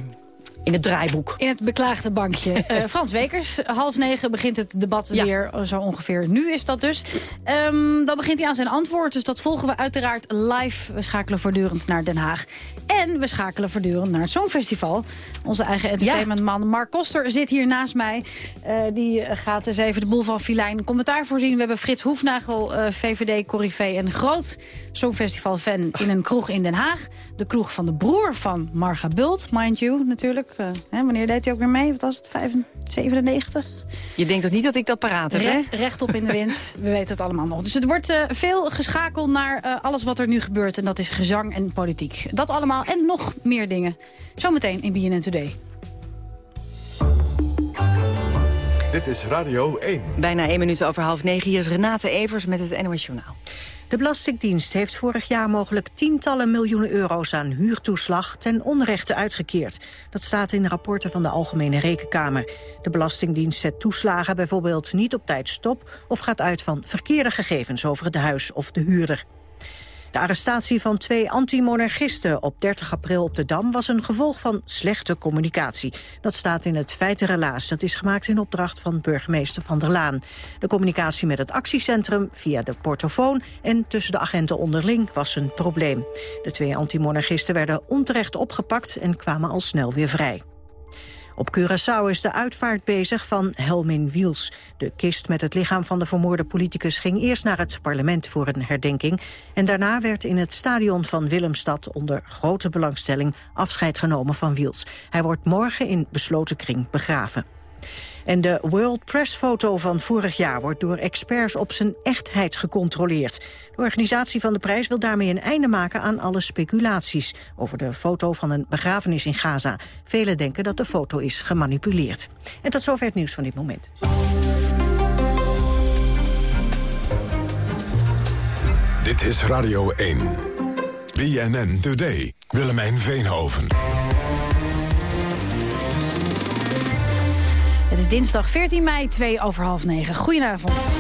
in het draaiboek. In het beklaagde bankje. Uh, <laughs> Frans Wekers, half negen begint het debat weer, zo ongeveer. Nu is dat dus. Um, dan begint hij aan zijn antwoord, dus dat volgen we uiteraard live. We schakelen voortdurend naar Den Haag. En we schakelen voortdurend naar het Songfestival. Onze eigen entertainmentman Mark Koster zit hier naast mij. Uh, die gaat eens even de boel van Filijn commentaar voorzien. We hebben Frits Hoefnagel, uh, VVD, Corrivé en groot Songfestival-fan in een kroeg in Den Haag. De kroeg van de broer van Marga Bult, mind you, natuurlijk. Uh, hè, wanneer deed hij ook weer mee? Wat was het, 97? Je denkt toch niet dat ik dat paraat heb, Re Rechtop in de wind. <laughs> We weten het allemaal nog. Dus het wordt uh, veel geschakeld naar uh, alles wat er nu gebeurt. En dat is gezang en politiek. Dat allemaal en nog meer dingen. Zometeen in BNN Today. Dit is Radio 1. Bijna één minuut over half negen. Hier is Renate Evers met het NOS Journaal. De Belastingdienst heeft vorig jaar mogelijk tientallen miljoenen euro's aan huurtoeslag ten onrechte uitgekeerd. Dat staat in rapporten van de Algemene Rekenkamer. De Belastingdienst zet toeslagen bijvoorbeeld niet op tijd stop of gaat uit van verkeerde gegevens over het huis of de huurder. De arrestatie van twee antimonarchisten op 30 april op de Dam... was een gevolg van slechte communicatie. Dat staat in het feitenrelaas. Dat is gemaakt in opdracht van burgemeester Van der Laan. De communicatie met het actiecentrum via de portofoon... en tussen de agenten onderling was een probleem. De twee antimonarchisten werden onterecht opgepakt... en kwamen al snel weer vrij. Op Curaçao is de uitvaart bezig van Helmin Wiels. De kist met het lichaam van de vermoorde politicus ging eerst naar het parlement voor een herdenking. En daarna werd in het stadion van Willemstad onder grote belangstelling afscheid genomen van Wiels. Hij wordt morgen in besloten kring begraven. En de World Press foto van vorig jaar wordt door experts op zijn echtheid gecontroleerd. De organisatie van de prijs wil daarmee een einde maken aan alle speculaties over de foto van een begrafenis in Gaza. Velen denken dat de foto is gemanipuleerd. En tot zover het nieuws van dit moment. Dit is Radio 1. BNN Today. Willemijn Veenhoven. Het is dinsdag 14 mei, 2 over half 9. Goedenavond.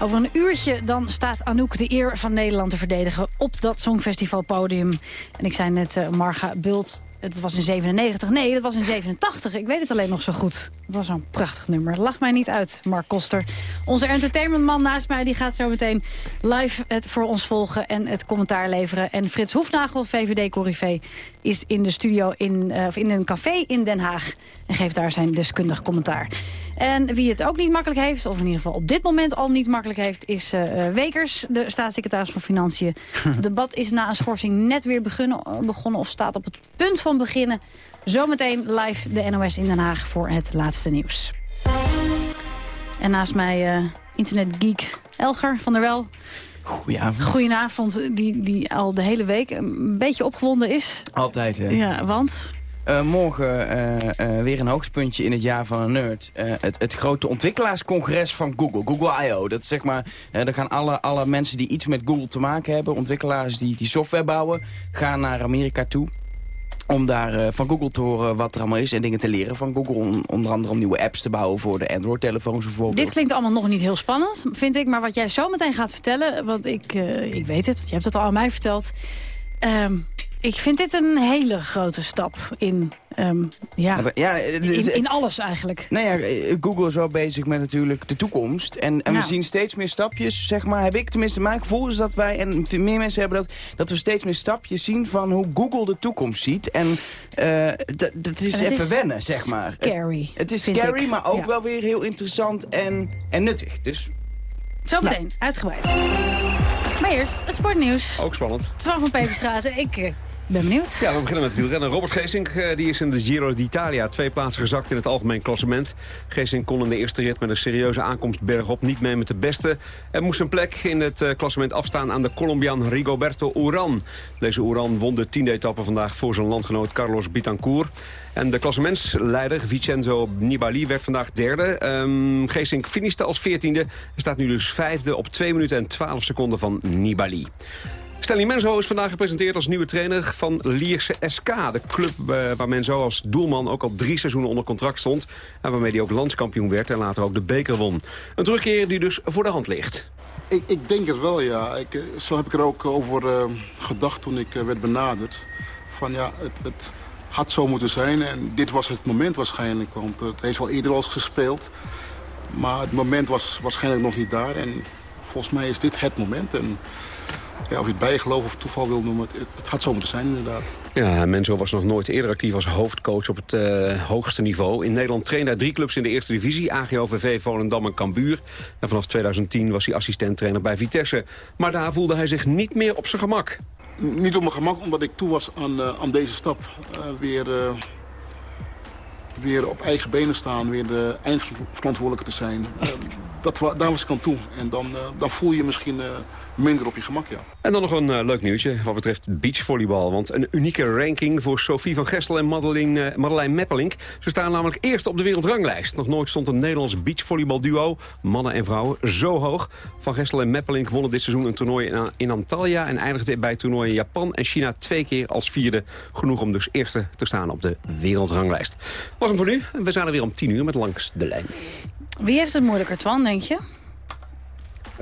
Over een uurtje dan staat Anouk de eer van Nederland te verdedigen... op dat Songfestivalpodium. En ik zei net, uh, Marga Bult het was in 97. Nee, dat was in 87. Ik weet het alleen nog zo goed. Het was zo'n prachtig nummer. Lach mij niet uit, Mark Koster. Onze entertainmentman naast mij die gaat zo meteen live het voor ons volgen... en het commentaar leveren. En Frits Hoefnagel, VVD-corrivé, is in de studio in, uh, in een café in Den Haag... en geeft daar zijn deskundig commentaar. En wie het ook niet makkelijk heeft, of in ieder geval op dit moment al niet makkelijk heeft... is uh, Wekers, de staatssecretaris van Financiën. Het <laughs> debat is na een schorsing net weer begonnen, begonnen of staat op het punt van beginnen. Zometeen live de NOS in Den Haag voor het laatste nieuws. En naast mij uh, internetgeek Elger van der Wel. Goedenavond. Goedenavond, die, die al de hele week een beetje opgewonden is. Altijd, hè? Ja, want? Uh, morgen uh, uh, weer een hoogtepuntje in het jaar van een nerd. Het, het, grote ontwikkelaarscongres van Google, Google I.O. Dat zeg maar, daar gaan alle, alle mensen die iets met Google te maken hebben... ontwikkelaars die, die software bouwen, gaan naar Amerika toe om daar van Google te horen wat er allemaal is en dingen te leren van Google. Onder andere om nieuwe apps te bouwen voor de Android-telefoons bijvoorbeeld. Dit klinkt allemaal nog niet heel spannend, vind ik. Maar wat jij zo meteen gaat vertellen, want ik, ik weet het, je hebt het al aan mij verteld... Um, ik vind dit een hele grote stap in, um, ja, ja in, in, alles eigenlijk. Nou ja, Google is wel bezig met natuurlijk de toekomst. En, en we zien steeds meer stapjes, zeg maar, heb ik tenminste mijn gevoel is dat wij, en meer mensen hebben dat, dat we steeds meer stapjes zien van hoe Google de toekomst ziet. En uh, dat is even is wennen, zeg maar. Scary. Het, het is scary, maar ook ja. wel weer heel interessant en, en nuttig. Dus, Zometeen, nou. uitgebreid. Maar eerst het sportnieuws. Ook spannend. Twan van Peperstraat. Ik Ben benieuwd. Ja, we beginnen met wielrennen. Robert Geesink eh, die is in de Giro d'Italia twee plaatsen gezakt in het algemeen klassement. Geesink kon in de eerste rit met een serieuze aankomst bergop niet mee met de beste. En moest zijn plek in het eh, klassement afstaan aan de Colombiaan Rigoberto Uran. Deze Uran won de tiende etappe vandaag voor zijn landgenoot Carlos Bitancourt. En de klassementsleider Vincenzo Nibali werd vandaag derde. Um, Geesink finishte als veertiende en staat nu dus vijfde op 2 minuten en 12 seconden van Nibali. Stanley Menzo is vandaag gepresenteerd als nieuwe trainer van Lierse SK. De club uh, waar Menzo als doelman ook al drie seizoenen onder contract stond. En waarmee hij ook landskampioen werd en later ook de beker won. Een terugkeer die dus voor de hand ligt. Ik, ik denk het wel, ja. Ik, zo heb ik er ook over uh, gedacht toen ik werd benaderd. Van ja, het, het had zo moeten zijn. En dit was het moment waarschijnlijk. Want het heeft wel eerder al gespeeld. Maar het moment was waarschijnlijk nog niet daar. En volgens mij is dit het moment. En ja, of je het bijgeloof of toeval wil noemen, het, het had zo moeten zijn inderdaad. Ja, Menzo was nog nooit eerder actief als hoofdcoach op het uh, hoogste niveau. In Nederland trainde hij drie clubs in de eerste divisie. AGOVV, Volendam en Cambuur. En vanaf 2010 was hij assistent-trainer bij Vitesse. Maar daar voelde hij zich niet meer op zijn gemak. Niet op mijn gemak, omdat ik toe was aan, uh, aan deze stap. Uh, weer, weer op eigen benen staan, weer de eindverantwoordelijke te zijn. <laughs> dat, ik aan toe. En dan, dan voel je misschien minder op je gemak, ja. En dan nog een uh, leuk nieuwtje wat betreft beachvolleybal. Want een unieke ranking voor Sophie van Gestel en Madeleine, Madeleine Meppelink. Ze staan namelijk eerst op de wereldranglijst. Nog nooit stond een Nederlands beachvolleybalduo, mannen en vrouwen, zo hoog. Van Gestel en Meppelink wonnen dit seizoen een toernooi in, in Antalya... en eindigden bij toernooien in Japan en China twee keer als vierde. Genoeg om dus eerste te staan op de wereldranglijst. Was hem voor nu. We zijn er weer om tien uur met Langs de Lijn. Wie heeft het moeilijker, Twan, denk je?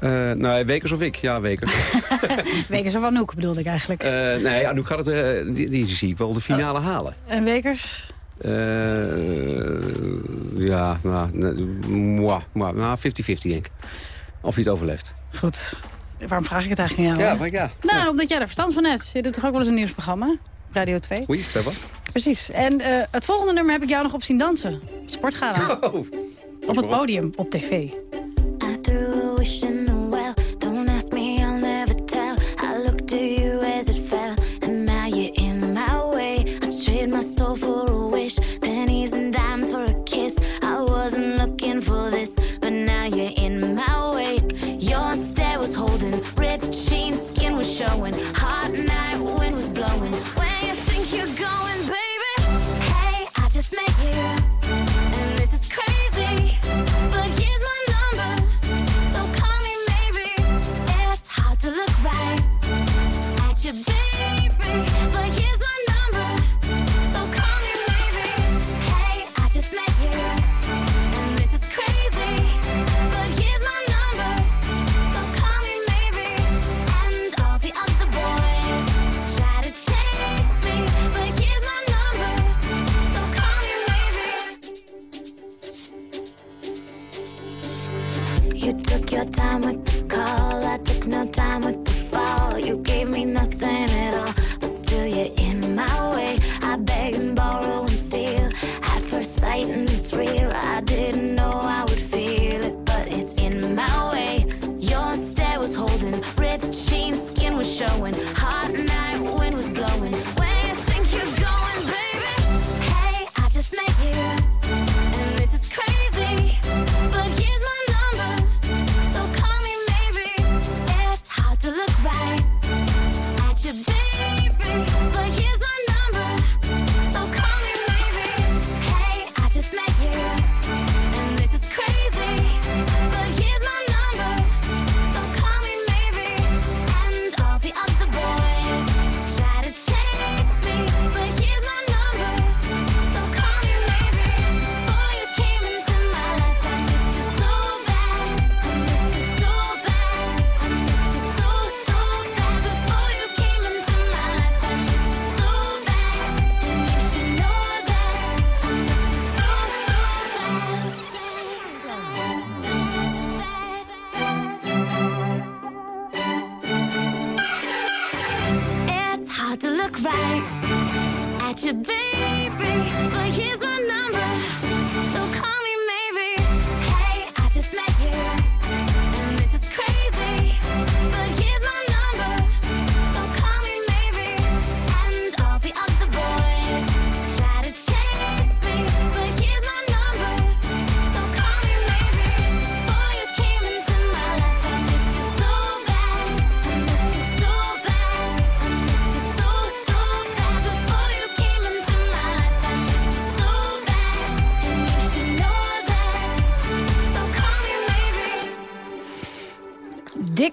Uh, nou, Wekers of ik? Ja, Wekers. <laughs> Wekers of Anouk bedoelde ik eigenlijk. Uh, nee, Anouk gaat het, uh, die, die zie ik wel de finale oh. halen. En Wekers? ja, nou, 50-50 nou, denk ik. Of hij het overleeft. Goed. Waarom vraag ik het eigenlijk aan jou? Ja, maar ja. Nou, ja. omdat jij er verstand van hebt. Je doet toch ook wel eens een nieuwsprogramma? Radio 2. Oei, Stefan. Precies. En het volgende nummer heb ik jou nog op zien dansen. Sportgala. Oh. Op het podium, op tv. Your time with call. I took no time with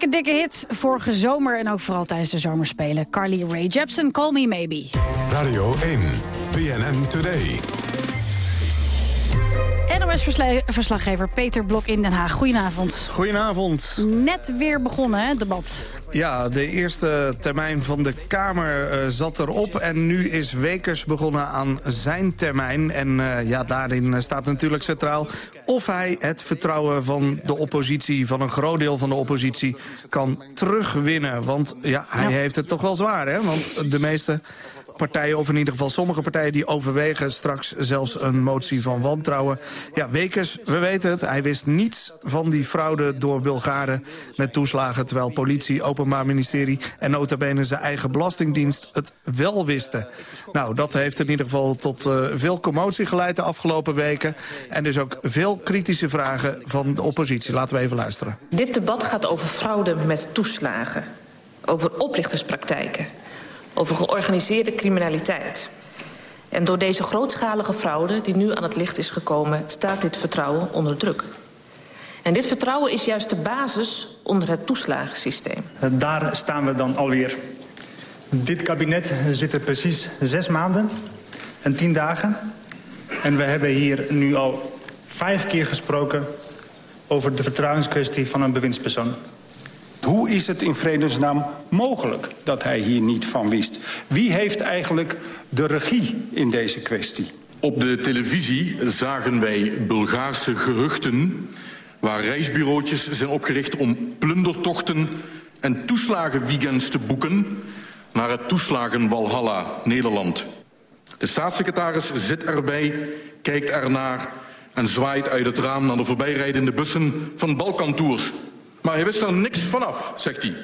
Dikke, dikke hit vorige zomer en ook vooral tijdens de zomerspelen. Carly Rae Jepsen, Call Me Maybe. Radio 1, BNN Today. NOS-verslaggever Peter Blok in Den Haag. Goedenavond. Goedenavond. Net weer begonnen, hè, het debat. Ja, de eerste termijn van de Kamer uh, zat erop. En nu is Wekers begonnen aan zijn termijn. En uh, ja, daarin staat natuurlijk centraal of hij het vertrouwen van de oppositie... van een groot deel van de oppositie kan terugwinnen. Want ja, hij heeft het toch wel zwaar, hè? Want de meeste partijen, of in ieder geval sommige partijen... die overwegen straks zelfs een motie van wantrouwen. Ja, Wekers, we weten het, hij wist niets van die fraude door Bulgaren met toeslagen... terwijl politie, openbaar ministerie en nota bene zijn eigen belastingdienst het wel wisten. Nou, dat heeft in ieder geval tot uh, veel commotie geleid de afgelopen weken. En dus ook veel kritische vragen van de oppositie. Laten we even luisteren. Dit debat gaat over fraude met toeslagen. Over oplichterspraktijken over georganiseerde criminaliteit. En door deze grootschalige fraude die nu aan het licht is gekomen... staat dit vertrouwen onder druk. En dit vertrouwen is juist de basis onder het toeslagensysteem. Daar staan we dan alweer. Dit kabinet zit er precies zes maanden en tien dagen. En we hebben hier nu al vijf keer gesproken... over de vertrouwenskwestie van een bewindspersoon. Hoe is het in vredesnaam mogelijk dat hij hier niet van wist? Wie heeft eigenlijk de regie in deze kwestie? Op de televisie zagen wij Bulgaarse geruchten... waar reisbureautjes zijn opgericht om plundertochten en toeslagenweekends te boeken... naar het toeslagen Walhalla, Nederland. De staatssecretaris zit erbij, kijkt ernaar en zwaait uit het raam naar de voorbijrijdende bussen van Balkantours maar hij wist er niks vanaf, zegt hij.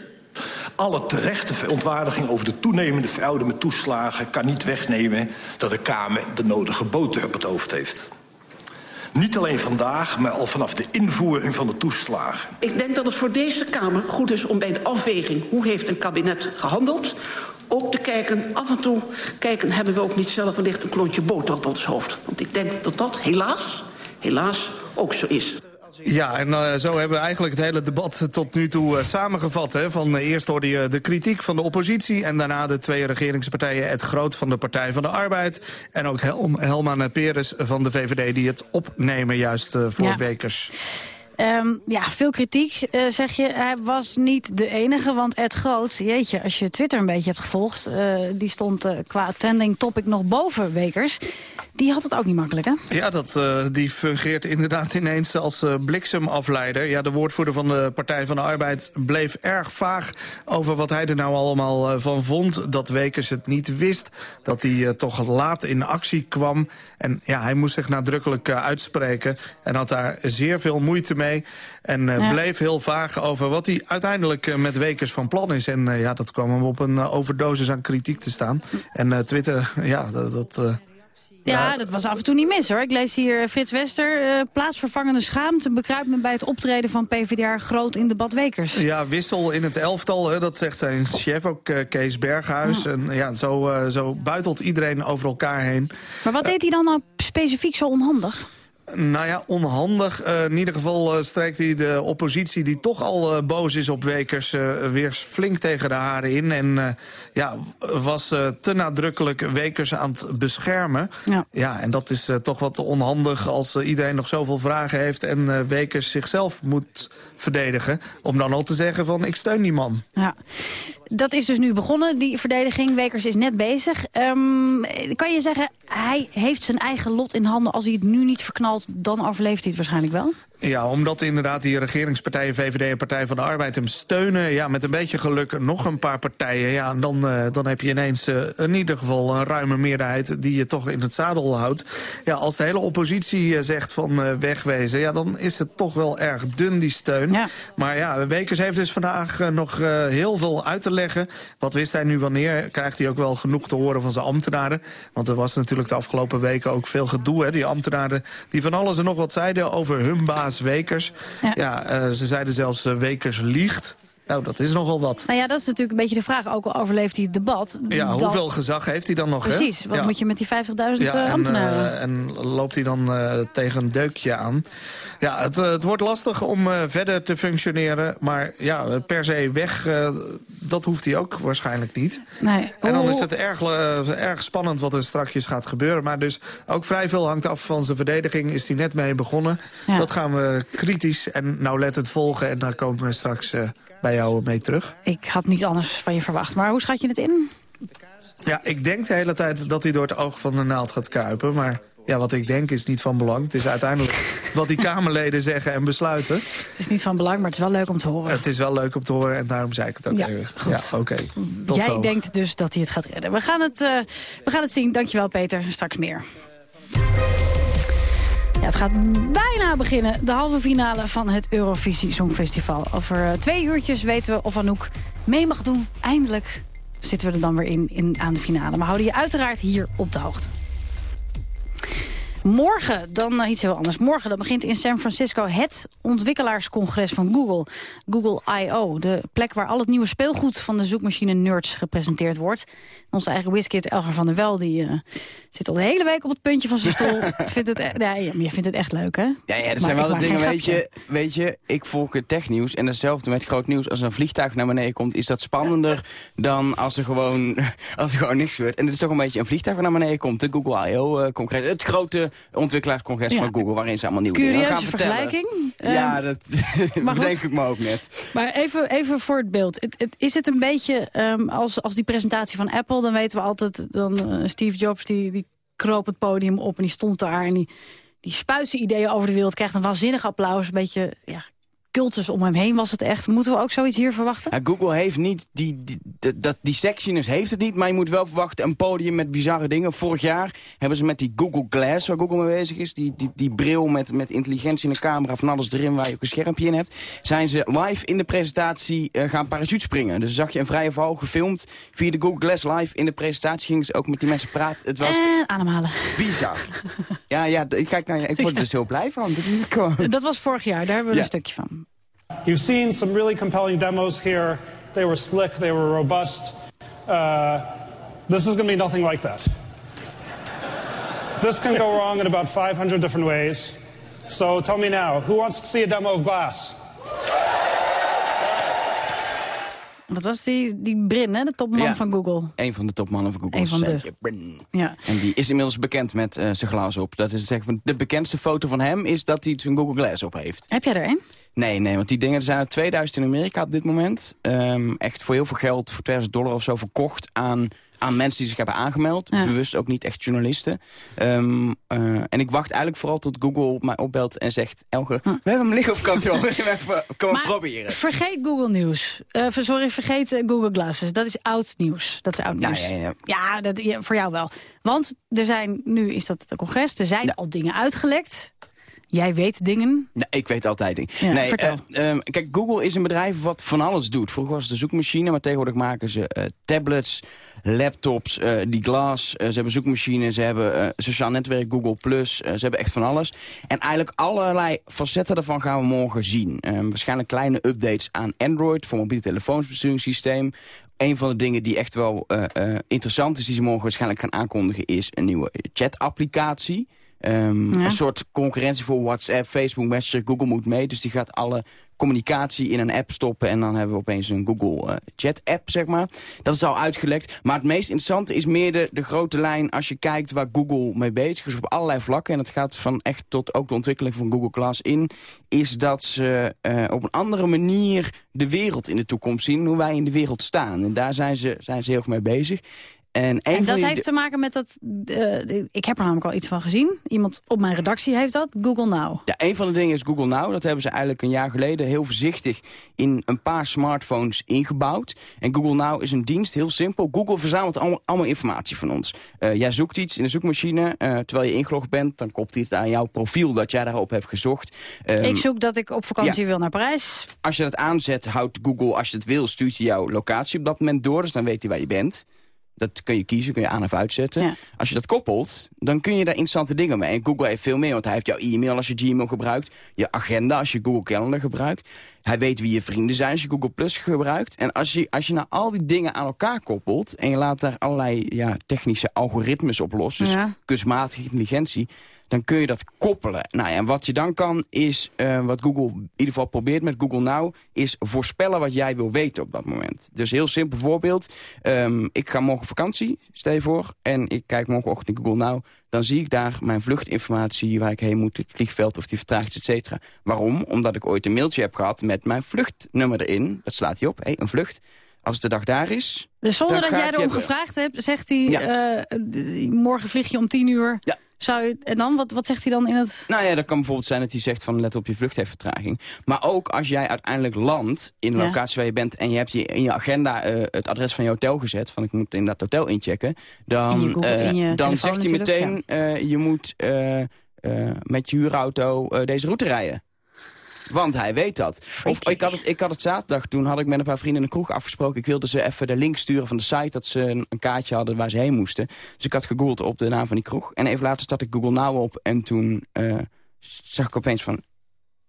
Alle terechte verontwaardiging over de toenemende fraude met toeslagen... kan niet wegnemen dat de Kamer de nodige boter op het hoofd heeft. Niet alleen vandaag, maar al vanaf de invoering van de toeslagen. Ik denk dat het voor deze Kamer goed is om bij de afweging... hoe heeft een kabinet gehandeld, ook te kijken, af en toe kijken... hebben we ook niet zelf wellicht een klontje boter op ons hoofd. Want ik denk dat dat helaas, helaas ook zo is. Ja, en uh, zo hebben we eigenlijk het hele debat tot nu toe uh, samengevat. Hè? Van, uh, eerst hoorde je de kritiek van de oppositie... en daarna de twee regeringspartijen, het groot van de Partij van de Arbeid... en ook Hel Helman Peres van de VVD die het opnemen juist voor Ja. Wekers. Um, ja, veel kritiek, uh, zeg je. Hij was niet de enige, want Ed Groot... jeetje, als je Twitter een beetje hebt gevolgd... Uh, die stond uh, qua trending topic nog boven Wekers. Die had het ook niet makkelijk, hè? Ja, dat, die fungeert inderdaad ineens als bliksemafleider. Ja, de woordvoerder van de Partij van de Arbeid bleef erg vaag... over wat hij er nou allemaal van vond. Dat Wekers het niet wist, dat hij toch laat in actie kwam. En ja, hij moest zich nadrukkelijk uitspreken... en had daar zeer veel moeite mee. En uh, ja. bleef heel vaag over wat hij uiteindelijk uh, met Wekers van plan is. En uh, ja, dat kwam hem op een overdosis aan kritiek te staan. En Twitter, <laughs> ja, dat... dat ja, dat was af en toe niet mis hoor. Ik lees hier Frits Wester. Uh, plaatsvervangende schaamte bekruipt me bij het optreden van PvdA groot in debat Wekers. Ja, wissel in het elftal, hè, dat zegt zijn chef ook, uh, Kees Berghuis. En ja, zo, uh, zo buitelt iedereen over elkaar heen. Maar wat deed hij dan nou specifiek zo onhandig? Nou ja, onhandig. Uh, in ieder geval uh, strijkt hij de oppositie die toch al uh, boos is op Wekers... weer flink tegen de haren in. En ja, was te nadrukkelijk Wekers aan het beschermen. Ja, ja en dat is toch wat onhandig als iedereen nog zoveel vragen heeft... en Wekers zichzelf moet verdedigen. Om dan al te zeggen van ik steun die man. Ja. Dat is dus nu begonnen, die verdediging. Wekers is net bezig. Um, kan je zeggen, hij heeft zijn eigen lot in handen. Als hij het nu niet verknalt, dan overleeft hij het waarschijnlijk wel? Ja, omdat inderdaad die regeringspartijen, VVD en Partij van de Arbeid hem steunen. Ja, met een beetje geluk nog een paar partijen. Ja, en dan, uh, dan heb je ineens uh, in ieder geval een ruime meerderheid die je toch in het zadel houdt. Ja, als de hele oppositie uh, zegt van wegwezen, ja, dan is het toch wel erg dun, die steun. Ja. Maar ja, Wekers heeft dus vandaag nog heel veel uit te leggen. Wat wist hij nu wanneer? Krijgt hij ook wel genoeg te horen van zijn ambtenaren? Want er was natuurlijk de afgelopen weken ook veel gedoe. Hè? Die ambtenaren die van alles en nog wat zeiden over hun baas Wekers. Ja, ja uh, ze zeiden zelfs uh, Wekers liegt. Nou, dat is nogal wat. Nou ja, dat is natuurlijk een beetje de vraag. Ook al overleeft hij het debat. Ja, dan- hoeveel gezag heeft hij dan nog? hè? Precies, wat Ja. moet je met die 50.000 Ja, eh, en, ambtenaren? eh, en loopt hij dan eh, tegen een deukje aan. Ja, het, het wordt lastig om verder te functioneren. Maar ja, per se weg, dat hoeft hij ook waarschijnlijk niet. nee. En dan is het erg, erg spannend wat er strakjes gaat gebeuren. Maar dus ook vrij veel hangt af van zijn verdediging. Is hij net mee begonnen. Ja. Dat gaan we kritisch en nauwlettend volgen. En daar komen we straks bij jou mee terug. Ik had niet anders van je verwacht. Maar hoe schat je het in? Ja, ik denk de hele tijd dat hij door het oog van de naald gaat kruipen. Maar ja, wat ik denk is niet van belang. Het is uiteindelijk <laughs> wat die Kamerleden zeggen en besluiten. Het is niet van belang, maar het is wel leuk om te horen. Het is wel leuk om te horen en daarom zei ik het ook Ja, even. goed. Ja, oké. Jij zo. denkt dus dat hij het gaat redden. We gaan het, eh, we gaan het zien. Dankjewel, Peter. Straks meer. Ja, het gaat bijna beginnen. De halve finale van het Eurovisie Songfestival. Over eh, twee uurtjes weten we of Anouk mee mag doen. Eindelijk zitten we er dan weer in, in aan de finale. We houden je uiteraard hier op de hoogte. Morgen dan eh, iets heel anders. Morgen dan begint in San Francisco het ontwikkelaarscongres van Google. Google I.O., de plek waar al het nieuwe speelgoed van de zoekmachine nerds gepresenteerd wordt. Onze eigen Wiskit Elger van der Wel die, eh, zit al de hele week op het puntje van zijn stoel. <laughs> vindt het, e- nee, maar je vindt het echt leuk, hè? Ja, ja, dat zijn wel de dingen, weet je, weet je, ik volg het technieuws en hetzelfde met groot nieuws. Als een vliegtuig naar beneden komt, is dat spannender <laughs> dan als er gewoon, <laughs> als er gewoon niks gebeurt. En het is toch een beetje een vliegtuig naar beneden komt, de Google I.O.-congres. het grote ontwikkelaarscongres Ja. van Google, waarin ze allemaal nieuwe dingen gaan Curieuze vertellen. vergelijking. Ja, Ehm, dat <laughs> bedenk ik me ook net. Maar even, even voor het beeld. Is het een beetje ehm, als, als die presentatie van Apple... dan weten we altijd, dan, eh, Steve Jobs die, die kroop het podium op en die stond daar... en die, die spuit zijn ideeën over de wereld, krijgt een waanzinnig applaus. Een beetje ja, cultus om hem heen was het echt. Moeten we ook zoiets hier verwachten? Ja, Google heeft niet, die, die, dat- die sexiness heeft het niet, maar je moet wel verwachten een podium met bizarre dingen. Vorig jaar hebben ze met die Google Glass, waar Google mee bezig is, die, die, die bril met, met intelligentie in de camera, van alles erin waar je ook een schermpje in hebt, zijn ze live in de presentatie eh, gaan parachutespringen. Dus zag je een vrije val gefilmd via de Google Glass live in de presentatie, gingen ze ook met die mensen praten. Het was En ademhalen. bizar. ja, ja, kijk nou, ik word er dus heel blij van. Dat is het <laughs> gewoon. Dat was vorig jaar, daar hebben we Ja. een stukje van. You've seen some really compelling demos here. They were slick, they were robust. Uh, this is going to be nothing like that. This can go wrong in about 500 different ways. So tell me now, who wants to see a demo of Glass? Dat was die, die Brin, hè, de topman Ja. van Google. Een van de topmannen van Google. Een van de. Brin. Ja. En die is inmiddels bekend met eh, zijn glazen op. Dat is zeg maar, de bekendste foto van hem is dat hij zijn Google Glass op heeft. Heb jij er een? Nee, nee, want die dingen zijn uit 2000 in Amerika op dit moment. Ehm, echt voor heel veel geld, voor 2000 dollar of zo, verkocht aan, aan mensen die zich hebben aangemeld. Ja. Bewust ook niet echt journalisten. Ehm, eh, en ik wacht eigenlijk vooral tot Google mij opbelt en zegt... Elger, we hebben hem liggen op kantoor. <laughs> Wil je hem even komen Maar proberen? Vergeet Google Nieuws. Eh, ver- sorry, vergeet eh, Google Glasses. Dat is oud nieuws. Dat is oud Ja, nieuws. ja, ja. Ja, dat, voor jou wel. Want er zijn, nu is dat het congres, er zijn al dingen uitgelekt. Jij weet dingen. Nee, ik weet altijd dingen. Ja, nee, vertel. ehm, kijk, Google is een bedrijf wat van alles doet. Vroeger was het de zoekmachine, maar tegenwoordig maken ze eh, tablets, laptops, eh, die Glass. eh, ze hebben zoekmachines, ze hebben sociaal netwerk, Google+. Plus. ze hebben echt van alles. En eigenlijk allerlei facetten daarvan gaan we morgen zien. Ehm, waarschijnlijk kleine updates aan Android voor mobiele telefoonsbesturingssysteem. Een van de dingen die echt wel interessant is, die ze morgen waarschijnlijk gaan aankondigen, is een nieuwe chat-applicatie. Ehm, Ja. Een soort concurrentie voor WhatsApp, Facebook Messenger, Google moet mee. Dus die gaat alle communicatie in een app stoppen... en dan hebben we opeens een Google eh, Chat-app, zeg maar. Dat is al uitgelekt. Maar het meest interessante is meer de, de grote lijn... als je kijkt waar Google mee bezig is op allerlei vlakken... en het gaat van echt tot ook de ontwikkeling van Google Glass in... is dat ze eh, op een andere manier de wereld in de toekomst zien... hoe wij in de wereld staan. En daar zijn ze, zijn ze heel erg mee bezig. En, dat heeft te maken met dat... eh, ik heb er namelijk al iets van gezien. Iemand op mijn redactie heeft dat. Google Now. Ja, een van de dingen is Google Now. Dat hebben ze eigenlijk een jaar geleden heel voorzichtig in een paar smartphones ingebouwd. En Google Now is een dienst, heel simpel. Google verzamelt allemaal, allemaal informatie van ons. Eh, jij zoekt iets in de zoekmachine. eh, terwijl je ingelogd bent, dan koppelt hij het aan jouw profiel dat jij daarop hebt gezocht. Ehm, ik zoek dat ik op vakantie ja. wil naar Parijs. Als je dat aanzet, houdt Google, als je het wil, stuurt hij jouw locatie op dat moment door. Dus dan weet hij waar je bent. Dat kun je kiezen, kun je aan of uitzetten. Ja. Als je dat koppelt, dan kun je daar interessante dingen mee. En Google heeft veel meer, want hij heeft jouw e-mail als je Gmail gebruikt. Je agenda als je Google Calendar gebruikt. Hij weet wie je vrienden zijn als je Google Plus gebruikt. En als je, als je nou al die dingen aan elkaar koppelt... en je laat daar allerlei ja, technische algoritmes op los... dus Ja. kunstmatige intelligentie... dan kun je dat koppelen. Nou ja, en wat je dan kan is, eh, wat Google in ieder geval probeert met Google Now... is voorspellen wat jij wil weten op dat moment. Dus heel simpel voorbeeld. ehm, ik ga morgen op vakantie, stel je voor... en ik kijk morgenochtend in Google Now... dan zie ik daar mijn vluchtinformatie, waar ik heen moet... het vliegveld of die vertraging, et cetera. Waarom? Omdat ik ooit een mailtje heb gehad met mijn vluchtnummer erin. Dat slaat hij op, hey, een vlucht. Als de dag daar is... Dus zonder dat jij erom gevraagd hebt, zegt hij... Ja. eh, morgen vlieg je om tien uur. Zou je, en dan? Wat, wat zegt hij dan in het... Nou ja, dat kan bijvoorbeeld zijn dat hij zegt van let op je vlucht heeft vertraging. Maar ook als jij uiteindelijk landt in de Ja. locatie waar je bent... en je hebt je in je agenda eh, het adres van je hotel gezet... van ik moet in dat hotel inchecken... In dan, Google- eh, in dan zegt hij meteen eh, je moet met je huurauto deze route rijden. Want hij weet dat. Of ik had, het, ik had het zaterdag, toen had ik met een paar vrienden in de kroeg afgesproken. Ik wilde ze even de link sturen van de site, dat ze een, een kaartje hadden waar ze heen moesten. Dus ik had gegoogeld op de naam van die kroeg. En even later startte ik Google Now op en toen eh, zag ik opeens van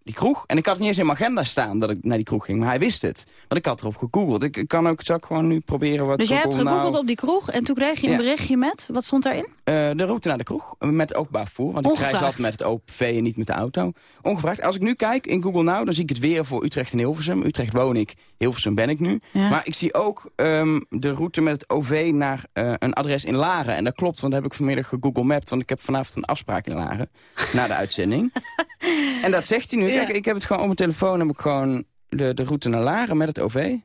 die kroeg. En ik had het niet eens in mijn agenda staan dat ik naar die kroeg ging, maar hij wist het. Want ik had erop gegoogeld. Ik, ik kan ook, zal ik gewoon nu proberen wat Dus jij hebt gegoogeld Now- op die kroeg en toen kreeg je een Ja. berichtje met... Wat stond daarin? eh, de route naar de kroeg, met openbaar vervoer. Want ik reis Ongevraagd. altijd met het OPV en niet met de auto. Ongevraagd. Als ik nu kijk in Google Now, dan zie ik het weer voor Utrecht en Hilversum. Utrecht woon ik, Hilversum ben ik nu. Ja. Maar ik zie ook ehm, de route met het OV naar eh, een adres in Laren. En dat klopt, want dat heb ik vanmiddag gegoogle mapped. Want ik heb vanavond een afspraak in Laren, na de uitzending. <laughs> en dat zegt hij nu. Kijk, ik heb het gewoon op mijn telefoon, heb ik gewoon de, de route naar Laren met het OV.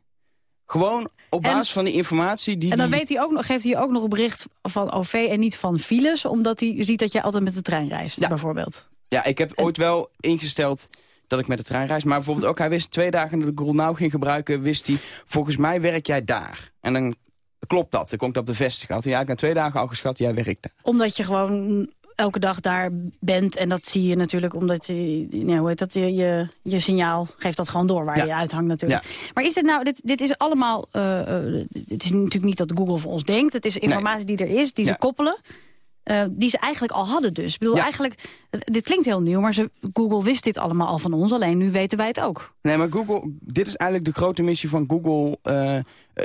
Gewoon op En- basis van die informatie die En dan die- weet hij ook nog, geeft hij ook nog een bericht van OV en niet van files... omdat hij ziet dat jij altijd met de trein reist, bijvoorbeeld. Ja, ik heb ooit wel ingesteld dat ik met de trein reis. Maar bijvoorbeeld ook, hij wist twee dagen dat ik Now ging gebruiken... wist hij, volgens mij werk jij daar. En dan klopt dat. Dan kon ik dat bevestigen. Had hij eigenlijk na twee dagen al geschat, jij werkt daar. Omdat je gewoon elke dag daar bent. En dat zie je natuurlijk omdat je, nee, hoe heet dat, je, je, je signaal geeft dat gewoon door waar Ja. je uithangt natuurlijk. Maar is dit nou, dit, dit is allemaal, eh, eh, dit is natuurlijk niet dat Google voor ons denkt. Het is informatie die er is, die ze koppelen. Eh, die ze eigenlijk al hadden dus. Ik bedoel, Ja. eigenlijk, dit klinkt heel nieuw, maar ze, Google wist dit allemaal al van ons. Alleen nu weten wij het ook. Nee, maar Google, dit is eigenlijk de grote missie van Google. eh,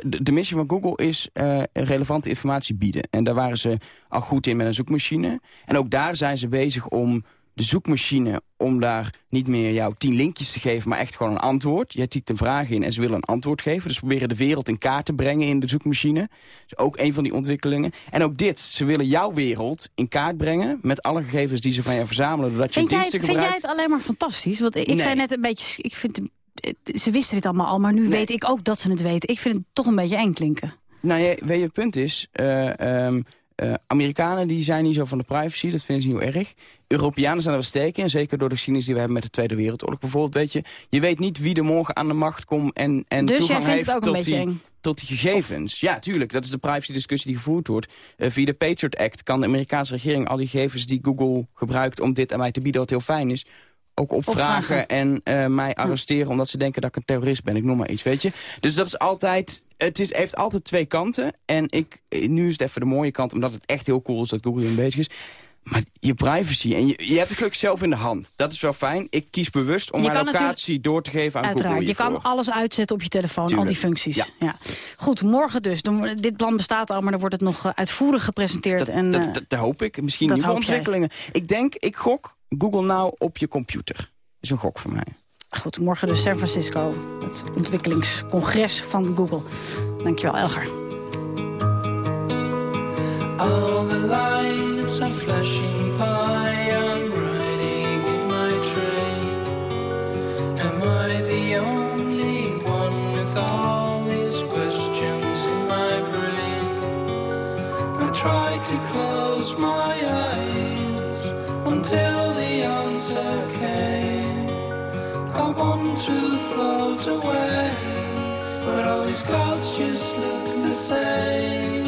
de, de missie van Google is eh, relevante informatie bieden. En daar waren ze al goed in met een zoekmachine. En ook daar zijn ze bezig om de zoekmachine... om daar niet meer jouw tien linkjes te geven, maar echt gewoon een antwoord. Jij typt een vraag in en ze willen een antwoord geven. Dus proberen de wereld in kaart te brengen in de zoekmachine. Dus ook een van die ontwikkelingen. En ook dit, ze willen jouw wereld in kaart brengen... met alle gegevens die ze van jou verzamelen... doordat je jij, diensten vind jij gebruikt. het alleen maar fantastisch? Want ik Nee. zei net een beetje, ik vind, ze wisten dit allemaal al, maar nu weet ik ook dat ze het weten. Ik vind het toch een beetje eng klinken. Nou, je, weet je, het punt is... eh, ehm, eh, Amerikanen die zijn niet zo van de privacy, dat vinden ze niet heel erg. Europeanen zijn er wel sterk in, zeker door de geschiedenis die we hebben met de Tweede Wereldoorlog bijvoorbeeld. Weet je, je weet niet wie er morgen aan de macht komt en, en Dus toegang heeft tot, die, eng? tot die gegevens. Ja, tuurlijk, dat is de privacy-discussie die gevoerd wordt. Eh, via de Patriot Act kan de Amerikaanse regering al die gegevens die Google gebruikt om dit aan mij te bieden, wat heel fijn is, ook opvragen, Opvragen. en eh, mij arresteren omdat ze denken dat ik een terrorist ben. Ik noem maar iets, weet je. Dus dat is altijd, het is, heeft altijd twee kanten. En ik, nu is het even de mooie kant, omdat het echt heel cool is dat Google hiermee bezig is. Maar je privacy, en je, je hebt het gelukkig zelf in de hand. Dat is wel fijn. Ik kies bewust om Je mijn locatie door te geven aan Uiteraard, Google je kan alles uitzetten op je telefoon, al die functies. Ja. Ja. Goed, morgen dus. Dit plan bestaat al, maar dan wordt het nog eh, uitvoerig gepresenteerd. Dat, en, dat, eh, dat, dat hoop ik. Misschien nieuwe jij. ontwikkelingen. Ik denk, ik gok Google Now op je computer. is een gok voor mij. Goed, morgen dus San Francisco. Het ontwikkelingscongres van Google. Dankjewel, Elgar. All the lights are flashing by. I'm riding in my train. Am I the only one with all these questions in my brain? I try to close my eyes until the answer to float away, but all these clouds just look the same.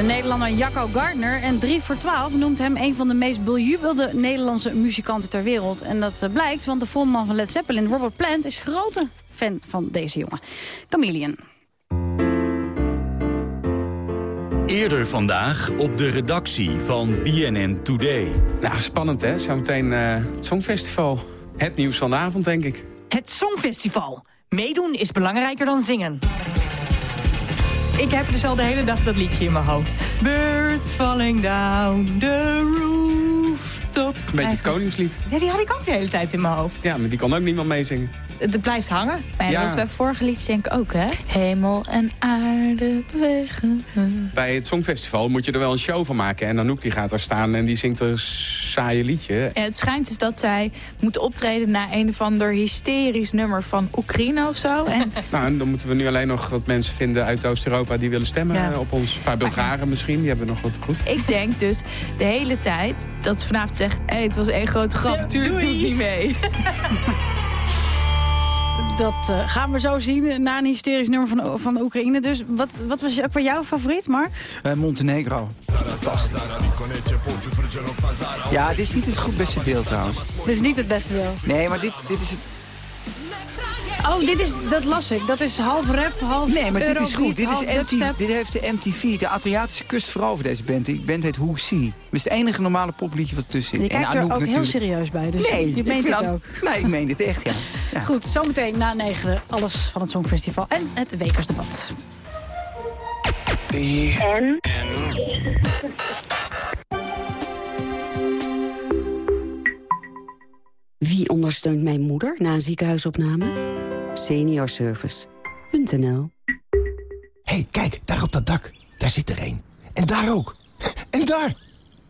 De Nederlander Jacco Gardner. En 3 voor 12 noemt hem een van de meest bejubelde Nederlandse muzikanten ter wereld. En dat eh, blijkt, want de frontman van Led Zeppelin, Robert Plant... is grote fan van deze jongen. Chameleon. Eerder vandaag op de redactie van BNN Today. Nou, spannend hè. Zometeen eh het Songfestival. Het nieuws van de avond, denk ik. Het Songfestival. Meedoen is belangrijker dan zingen. Ik heb dus al de hele dag dat liedje in mijn hoofd. Birds falling down the rooftop. Een beetje het koningslied. Ja, die had ik ook de hele tijd in mijn hoofd. Ja, maar die kon ook niemand meezingen. Het blijft hangen. Maar ja, Ja. dat was bij vorige liedjes denk ik ook, hè? Hemel en aarde bewegen. Bij het Songfestival moet je er wel een show van maken. En Anouk die gaat daar staan en die zingt een saaie liedje. En het schijnt dus dat zij moet optreden naar een of ander hysterisch nummer van Oekraïne of zo. En <laughs> Nou, en dan moeten we nu alleen nog wat mensen vinden uit Oost-Europa... die willen stemmen Ja. op ons. Een paar Bulgaren misschien, die hebben nog wat goed. ik denk dus de hele tijd dat ze vanavond zegt... Hé, het was één grote grap, natuurlijk doe ik niet mee. <laughs> Dat eh, gaan we zo zien na een hysterisch nummer van, van Oekraïne. Dus wat, wat was voor jou favoriet, Mark? Eh, Montenegro. Ja, dit is niet het goed beste deel trouwens. Dit is niet het beste wel. Nee, maar dit, dit is het... Oh, dit is, dat las ik. Dat is half rap, half Nee, maar dit is goed. Dit, is MTV, dit heeft de MTV, de Adriatische kust veroverd, deze band. Die band heet Who See. Het is het enige normale popliedje wat tussen zit. Je kijkt er Anouk ook heel serieus bij, dus Nee, je ik meent het dat- ook. Nee, ik meen dit echt, ja. <laughs> ja. Goed, zometeen na negen alles van het Songfestival en het Wekersdebat. En? Wie ondersteunt mijn moeder na een ziekenhuisopname? Seniorservice.nl hey, kijk, daar op dat dak. Daar zit er één. En daar ook. En daar!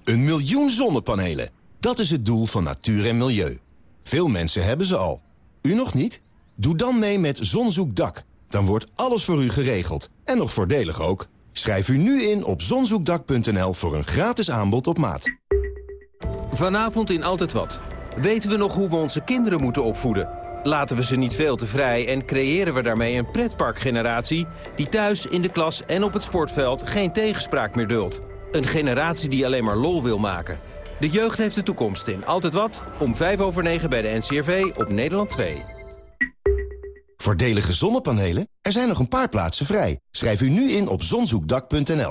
Een miljoen zonnepanelen. Dat is het doel van natuur en milieu. Veel mensen hebben ze al. U nog niet? Doe dan mee met Zonzoekdak. Dan wordt alles voor u geregeld. En nog voordelig ook. Schrijf u nu in op zonzoekdak.nl voor een gratis aanbod op maat. Vanavond in Altijd Wat. Weten we nog hoe we onze kinderen moeten opvoeden? Laten we ze niet veel te vrij en creëren we daarmee een pretparkgeneratie... die thuis, in de klas en op het sportveld geen tegenspraak meer duldt. Een generatie die alleen maar lol wil maken. De jeugd heeft de toekomst in Altijd Wat, om 5 over 9 bij de NCRV op Nederland 2. Voordelige zonnepanelen? Er zijn nog een paar plaatsen vrij. Schrijf u nu in op zonzoekdak.nl.